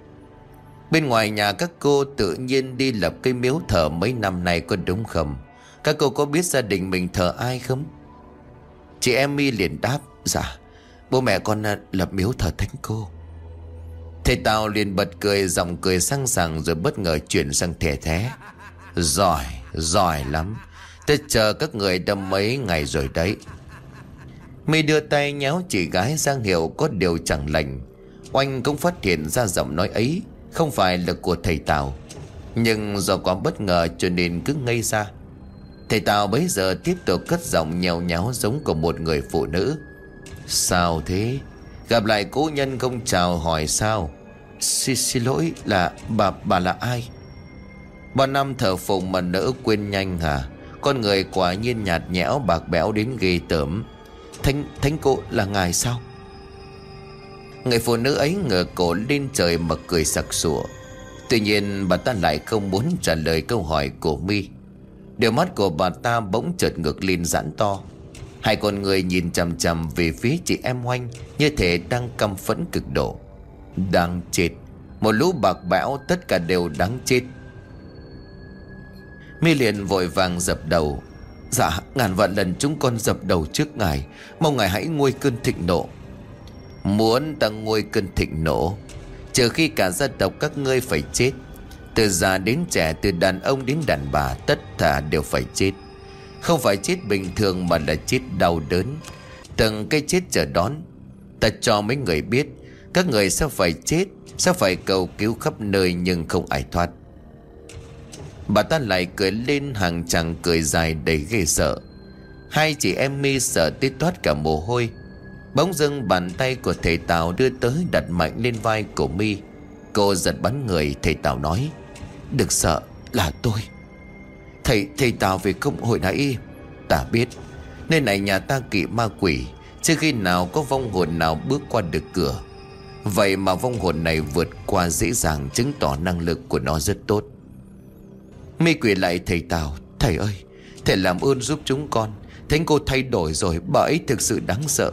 Bên ngoài nhà các cô tự nhiên đi lập cây miếu thờ mấy năm nay có đúng không? Các cô có biết gia đình mình thờ ai không? Chị em My liền đáp Dạ Bố mẹ con à, lập miếu thờ thánh cô. Thầy Tào liền bật cười, Giọng cười sang sàng rồi bất ngờ chuyển sang thẻ thé. Giỏi Giỏi lắm. Tôi chờ các người đâm mấy ngày rồi đấy. My đưa tay nhéo chị gái giang hiệu có điều chẳng lành. Oanh cũng phát hiện ra giọng nói ấy Không phải là của thầy Tào. Nhưng do quá bất ngờ cho nên cứ ngây ra. Thầy Tào bấy giờ tiếp tục cất giọng nhèo nháo giống của một người phụ nữ. Sao thế? Gặp lại cố nhân không chào hỏi sao? Xin, xin lỗi là bà bà là ai? Ba năm thờ phụng mà nỡ quên nhanh hả? Con người quả nhiên nhạt nhẽo bạc bẽo đến ghê tởm. Thánh, thánh cô là ngài sao? Người phụ nữ ấy ngửa cổ lên trời mà cười sặc sủa Tuy nhiên, bà ta lại không muốn trả lời câu hỏi của mi đôi mắt của bà ta bỗng chợt ngược lên giãn to. Hai con người nhìn chằm chằm về phía chị em hoanh Như thể đang căm phẫn cực độ. Đang chết. Một lũ bạc bẽo tất cả đều đáng chết. Mi liền vội vàng dập đầu. Dạ ngàn vạn lần chúng con dập đầu trước ngài. Mong ngài hãy nguôi cơn thịnh nộ. Muốn ta nguôi cơn thịnh nộ. Trừ khi cả gia tộc các ngươi phải chết, Từ già đến trẻ, Từ đàn ông đến đàn bà, Tất cả đều phải chết. Không phải chết bình thường mà là chết đau đớn. Từng cái chết chờ đón, Ta cho mấy người biết, Các người sẽ phải chết Sẽ phải cầu cứu khắp nơi nhưng không ai thoát. Bà ta lại cười lên hàng chàng cười dài đầy ghê sợ. Hai chị em mi sợ tít toát cả mồ hôi Bỗng dưng bàn tay của thầy Tào đưa tới đặt mạnh lên vai của mi. Cô giật bắn người, thầy Tào nói, Đừng sợ, là tôi. Thầy thầy Tào về không hội nãy, Ta biết Nên này nhà ta kỵ ma quỷ Chứ khi nào có vong hồn nào bước qua được cửa. Vậy mà vong hồn này vượt qua dễ dàng Chứng tỏ năng lực của nó rất tốt. Mi quỷ lại, thầy Tào, Thầy ơi, Thầy làm ơn giúp chúng con. Thánh cô thay đổi rồi, Bà ấy thực sự đáng sợ.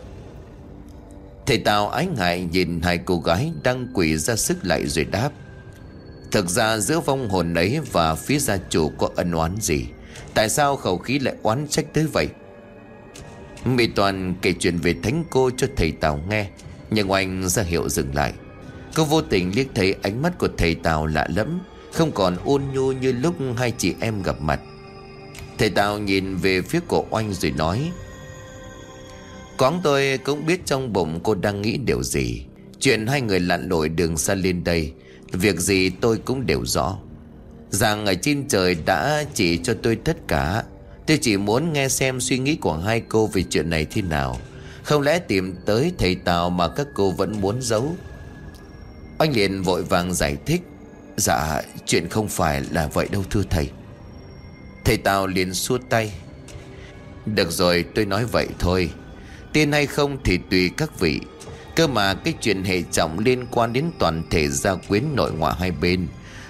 Thầy Tào ái ngại nhìn hai cô gái Đang quỷ ra sức lại rồi đáp. Thực ra giữa vong hồn ấy Và phía gia chủ có ân oán gì? Tại sao khẩu khí lại oán trách tới vậy? Mỹ Toàn kể chuyện về thánh cô cho thầy Tào nghe, Nhưng anh ra hiệu dừng lại. Cô vô tình liếc thấy ánh mắt của thầy Tào lạ lẫm, Không còn ôn nhu như lúc hai chị em gặp mặt. Thầy Tào nhìn về phía cổ oanh rồi nói Quáng tôi cũng biết trong bụng cô đang nghĩ điều gì. Chuyện hai người lặn lội đường xa lên đây, Việc gì tôi cũng đều rõ. Rằng ở trên trời đã chỉ cho tôi tất cả. Tôi chỉ muốn nghe xem suy nghĩ của hai cô về chuyện này thế nào. Không lẽ tìm tới thầy Tào mà các cô vẫn muốn giấu? Anh liền vội vàng giải thích. Dạ chuyện không phải là vậy đâu, thưa thầy. Thầy Tào liền xua tay. Được rồi, tôi nói vậy thôi. Tin hay không thì tùy các vị. Cơ mà cái chuyện hệ trọng liên quan đến toàn thể gia quyến nội ngoại hai bên.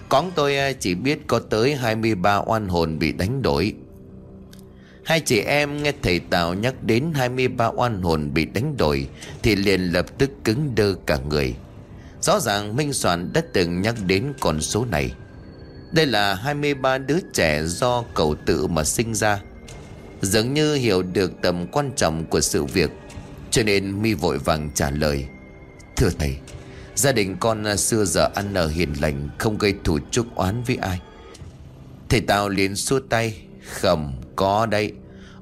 Con tôi à, chỉ biết có tới 23 oan hồn bị đánh đổi. Hai chị em nghe thầy Tào nhắc đến 23 oan hồn bị đánh đổi Thì liền lập tức cứng đơ cả người. Rõ ràng Minh Soạn đã từng nhắc đến con số này. Đây là 23 đứa trẻ do cầu tự mà sinh ra. Dường như hiểu được tầm quan trọng của sự việc, Cho nên mi vội vàng trả lời. Thưa thầy, Gia đình con xưa giờ ăn ở hiền lành, Không gây thủ chúc oán với ai. Thầy Tào liền xua tay Khẩm có đây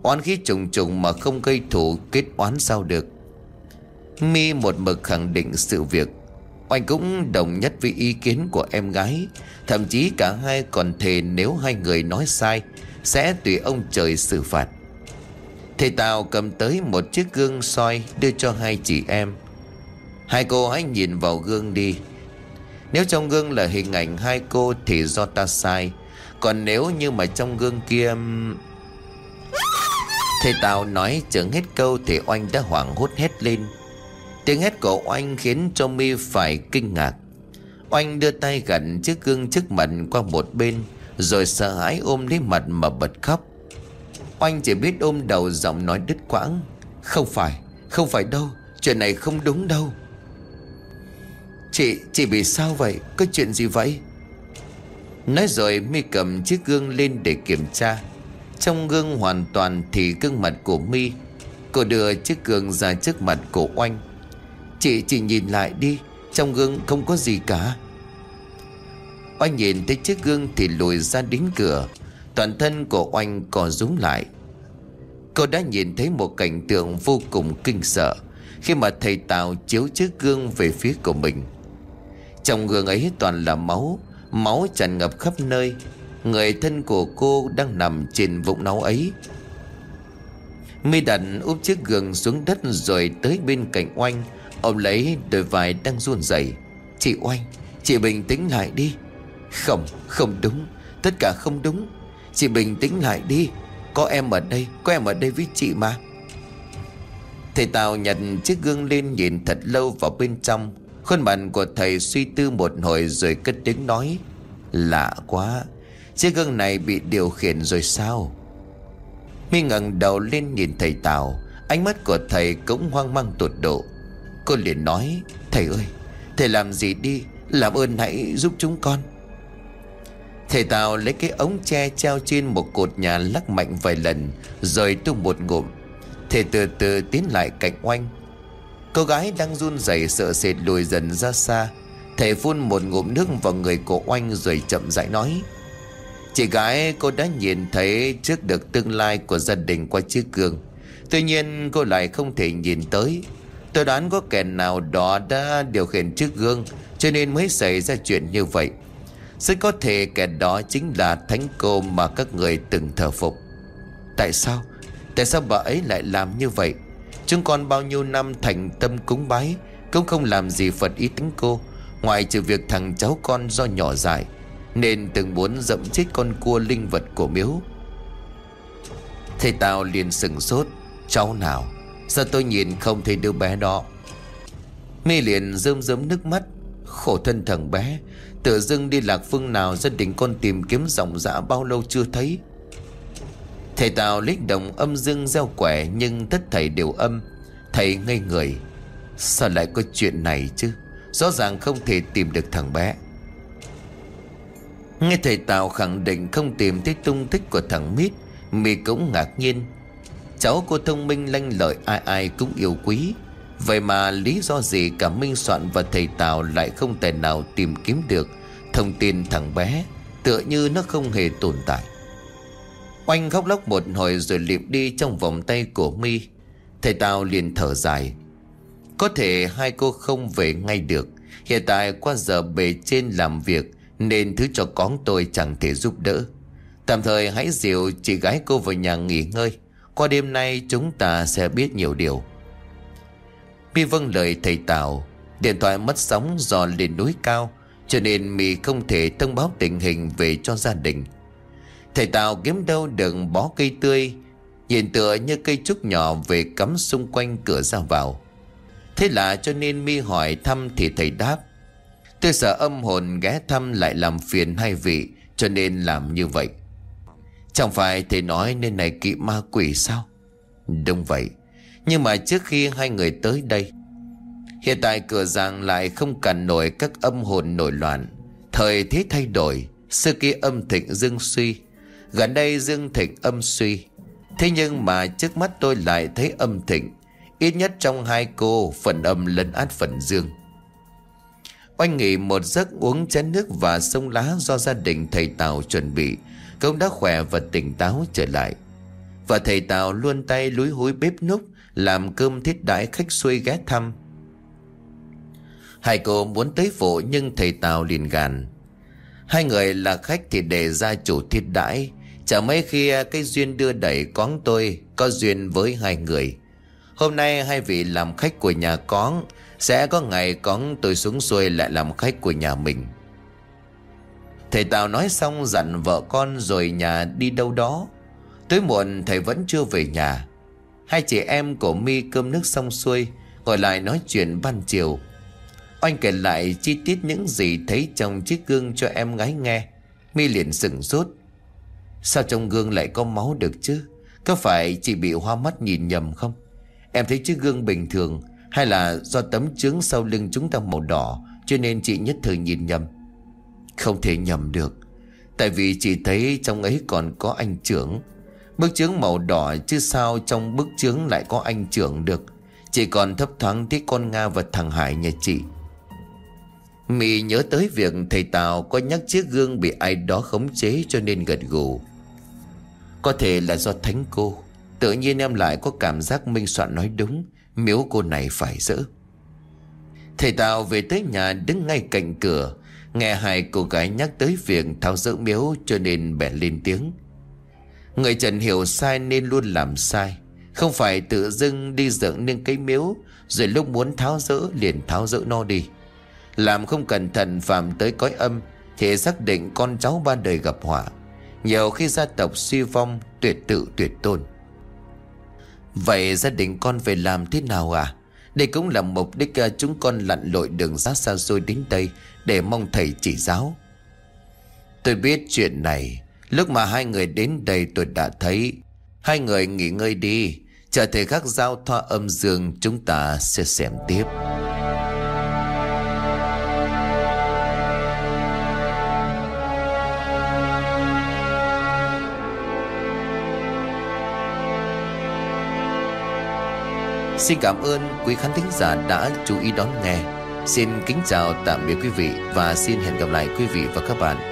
Oán khí trùng trùng mà không gây thủ kết oán sao được? Mi một mực khẳng định sự việc. Oanh cũng đồng nhất với ý kiến của em gái, Thậm chí cả hai còn thề nếu hai người nói sai sẽ tùy ông trời xử phạt. Thầy Tào cầm tới một chiếc gương soi Đưa cho hai chị em. Hai cô hãy nhìn vào gương đi. Nếu trong gương là hình ảnh hai cô Thì do ta sai. Còn nếu như mà trong gương kia Thầy Tào nói chẳng hết câu Thì oanh đã hoảng hốt hét lên. Tiếng hét của oanh khiến cho mi phải kinh ngạc. Oanh đưa tay gần chiếc gương trước mặt qua một bên rồi sợ hãi ôm lấy mặt mà bật khóc. Oanh chỉ biết ôm đầu giọng nói đứt quãng. Không phải Không phải đâu, Chuyện này không đúng đâu. Chị Chị bị sao vậy? Có chuyện gì vậy? Nói rồi mi cầm chiếc gương lên để kiểm tra. Trong gương hoàn toàn thì gương mặt của mi. Cô đưa chiếc gương ra trước mặt của Oanh. Chị chị nhìn lại đi, Trong gương không có gì cả. Oanh nhìn thấy chiếc gương thì lùi ra đến cửa. Toàn thân của Oanh còn rúm lại. Cô đã nhìn thấy một cảnh tượng vô cùng kinh sợ Khi mà thầy Tào chiếu chiếc gương về phía của mình. Trong gương ấy toàn là máu Máu tràn ngập khắp nơi. Người thân của cô đang nằm trên vũng máu ấy. Mi đặt úp chiếc gương xuống đất rồi tới bên cạnh Oanh, Ôm lấy đôi vai đang run rẩy. Chị Oanh, Chị bình tĩnh lại đi. Không không đúng. Tất cả không đúng. Chị bình tĩnh lại đi. Có em ở đây, Có em ở đây với chị mà. Thầy Tào nhặt chiếc gương lên nhìn thật lâu vào bên trong. Khuôn mặt của thầy suy tư một hồi rồi cất tiếng nói, Lạ quá, Chiếc gương này bị điều khiển rồi sao? Mi ngẩng đầu lên nhìn thầy Tào. Ánh mắt của thầy cũng hoang mang tột độ. Cô liền nói, Thầy ơi, Thầy làm gì đi? Làm ơn hãy giúp chúng con. Thầy Tào lấy cái ống tre treo trên một cột nhà lắc mạnh vài lần Rồi tung một ngụm. Thầy từ từ tiến lại cạnh oanh. Cô gái đang run rẩy sợ sệt lùi dần ra xa. Thầy phun một ngụm nước vào người của oanh rồi chậm rãi nói, Chị gái, cô đã nhìn thấy trước được tương lai của gia đình qua chiếc gương Tuy nhiên, cô lại không thể nhìn tới. Tôi đoán có kẻ nào đó đã điều khiển chiếc gương, Cho nên mới xảy ra chuyện như vậy. Rất có thể kẻ đó chính là thánh cô mà các người từng thờ phục. Tại sao? Tại sao bà ấy lại làm như vậy? Chúng con bao nhiêu năm thành tâm cúng bái, Cũng không làm gì Phật ý tính cô. Ngoài trừ việc thằng cháu con do nhỏ dại, Nên từng muốn dẫm chết con cua linh vật của miếu. Thầy Tao liền sừng sốt. Cháu nào? Sao tôi nhìn không thấy đứa bé đó? Mi liền rơm rớm nước mắt. Khổ thân thằng bé Tự dưng đi lạc phương nào Gia đình con tìm kiếm dòng dã bao lâu chưa thấy. Thầy Tào lích đồng âm dương gieo quẻ, Nhưng tất thầy đều âm. Thầy ngây người, Sao lại có chuyện này chứ? Rõ ràng không thể tìm được thằng bé. Nghe thầy Tào khẳng định không tìm thấy tung tích của thằng Mít Mì cũng ngạc nhiên. Cháu cô thông minh lanh lợi, ai ai cũng yêu quý. Vậy mà lý do gì cả Minh Soạn và thầy Tào lại không thể nào tìm kiếm được? Thông tin thằng bé Tựa như nó không hề tồn tại. Oanh khóc lóc một hồi rồi liệm đi trong vòng tay của mi. Thầy Tào liền thở dài. Có thể hai cô không về ngay được. Hiện tại qua giờ bề trên làm việc, Nên thứ cho con tôi chẳng thể giúp đỡ. Tạm thời hãy dìu chị gái cô vào nhà nghỉ ngơi. Qua đêm nay chúng ta sẽ biết nhiều điều. Mi vâng lời thầy Tào. Điện thoại mất sóng do lên núi cao, Cho nên Mi không thể thông báo tình hình về cho gia đình. Thầy Tào kiếm đâu được bó cây tươi, Nhìn tựa như cây trúc nhỏ về cắm xung quanh cửa ra vào. Thế là cho nên mi hỏi thăm thì thầy đáp, Tôi sợ âm hồn ghé thăm lại làm phiền hai vị, Cho nên làm như vậy. Chẳng phải thầy nói nên này kỵ ma quỷ sao? Đúng vậy. Nhưng mà trước khi hai người tới đây, Hiện tại cửa giang lại không cản nổi các âm hồn nổi loạn. Thời thế thay đổi, Xưa kia âm thịnh dương suy, Gần đây dương thịnh âm suy. Thế nhưng mà trước mắt tôi lại thấy âm thịnh, Ít nhất trong hai cô, Phần âm lấn át phần dương. Oanh nghỉ một giấc uống chén nước và sông lá Do gia đình thầy Tào chuẩn bị công đã khỏe và tỉnh táo trở lại. Và thầy Tào luôn tay lúi húi bếp núc làm cơm thiết đãi khách xuôi ghé thăm. Hai cô muốn tới phụ nhưng thầy Tào liền gàn. Hai người là khách thì để ra chủ thiết đãi. Chả mấy khi cái duyên đưa đẩy con tôi, Có duyên với hai người. Hôm nay hai vị làm khách của nhà con Sẽ có ngày con tôi xuống xuôi lại làm khách của nhà mình. Thầy Tào nói xong dặn vợ con rồi nhà đi đâu đó. Tối muộn thầy vẫn chưa về nhà. Hai chị em của mi cơm nước xong xuôi, Gọi lại nói chuyện ban chiều. Oanh kể lại chi tiết những gì thấy trong chiếc gương cho em gái nghe. Mi liền sửng sốt. Sao trong gương lại có máu được chứ? Có phải chị bị hoa mắt nhìn nhầm không? Em thấy chiếc gương bình thường, Hay là do tấm trướng sau lưng chúng ta màu đỏ, Cho nên chị nhất thời nhìn nhầm? Không thể nhầm được, Tại vì chị thấy trong ấy còn có anh trưởng. Bức chướng màu đỏ chứ sao trong bức chướng lại có anh trưởng được? Chỉ còn thấp thoáng thấy con Nga và thằng Hải nhà chị. Mị nhớ tới việc thầy Tào có nhắc chiếc gương bị ai đó khống chế cho nên gật gù. Có thể là do thánh cô. Tự nhiên em lại có cảm giác Minh Soạn nói đúng. Miếu cô này phải dỡ. Thầy Tào về tới nhà đứng ngay cạnh cửa. Nghe hai cô gái nhắc tới việc tháo dỡ miếu cho nên bèn lên tiếng. Người Trần hiểu sai nên luôn làm sai. Không phải tự dưng đi dựng nên cái miếu, Rồi lúc muốn tháo dỡ liền tháo dỡ nó đi. Làm không cẩn thận phạm tới cõi âm, Thì xác định con cháu ba đời gặp họa. Nhiều khi gia tộc suy vong, Tuyệt tự, tuyệt tôn. Vậy gia đình con về làm thế nào à? Đây cũng là mục đích à, chúng con lặn lội đường xa xa xôi đến đây Để mong thầy chỉ giáo. Tôi biết chuyện này Lúc mà hai người đến đây tôi đã thấy, Hai người nghỉ ngơi đi, Chờ thầy khắc giao thoa âm dương, Chúng ta sẽ xem tiếp. Xin cảm ơn quý khán thính giả đã chú ý đón nghe. Xin kính chào, tạm biệt quý vị Và xin hẹn gặp lại quý vị và các bạn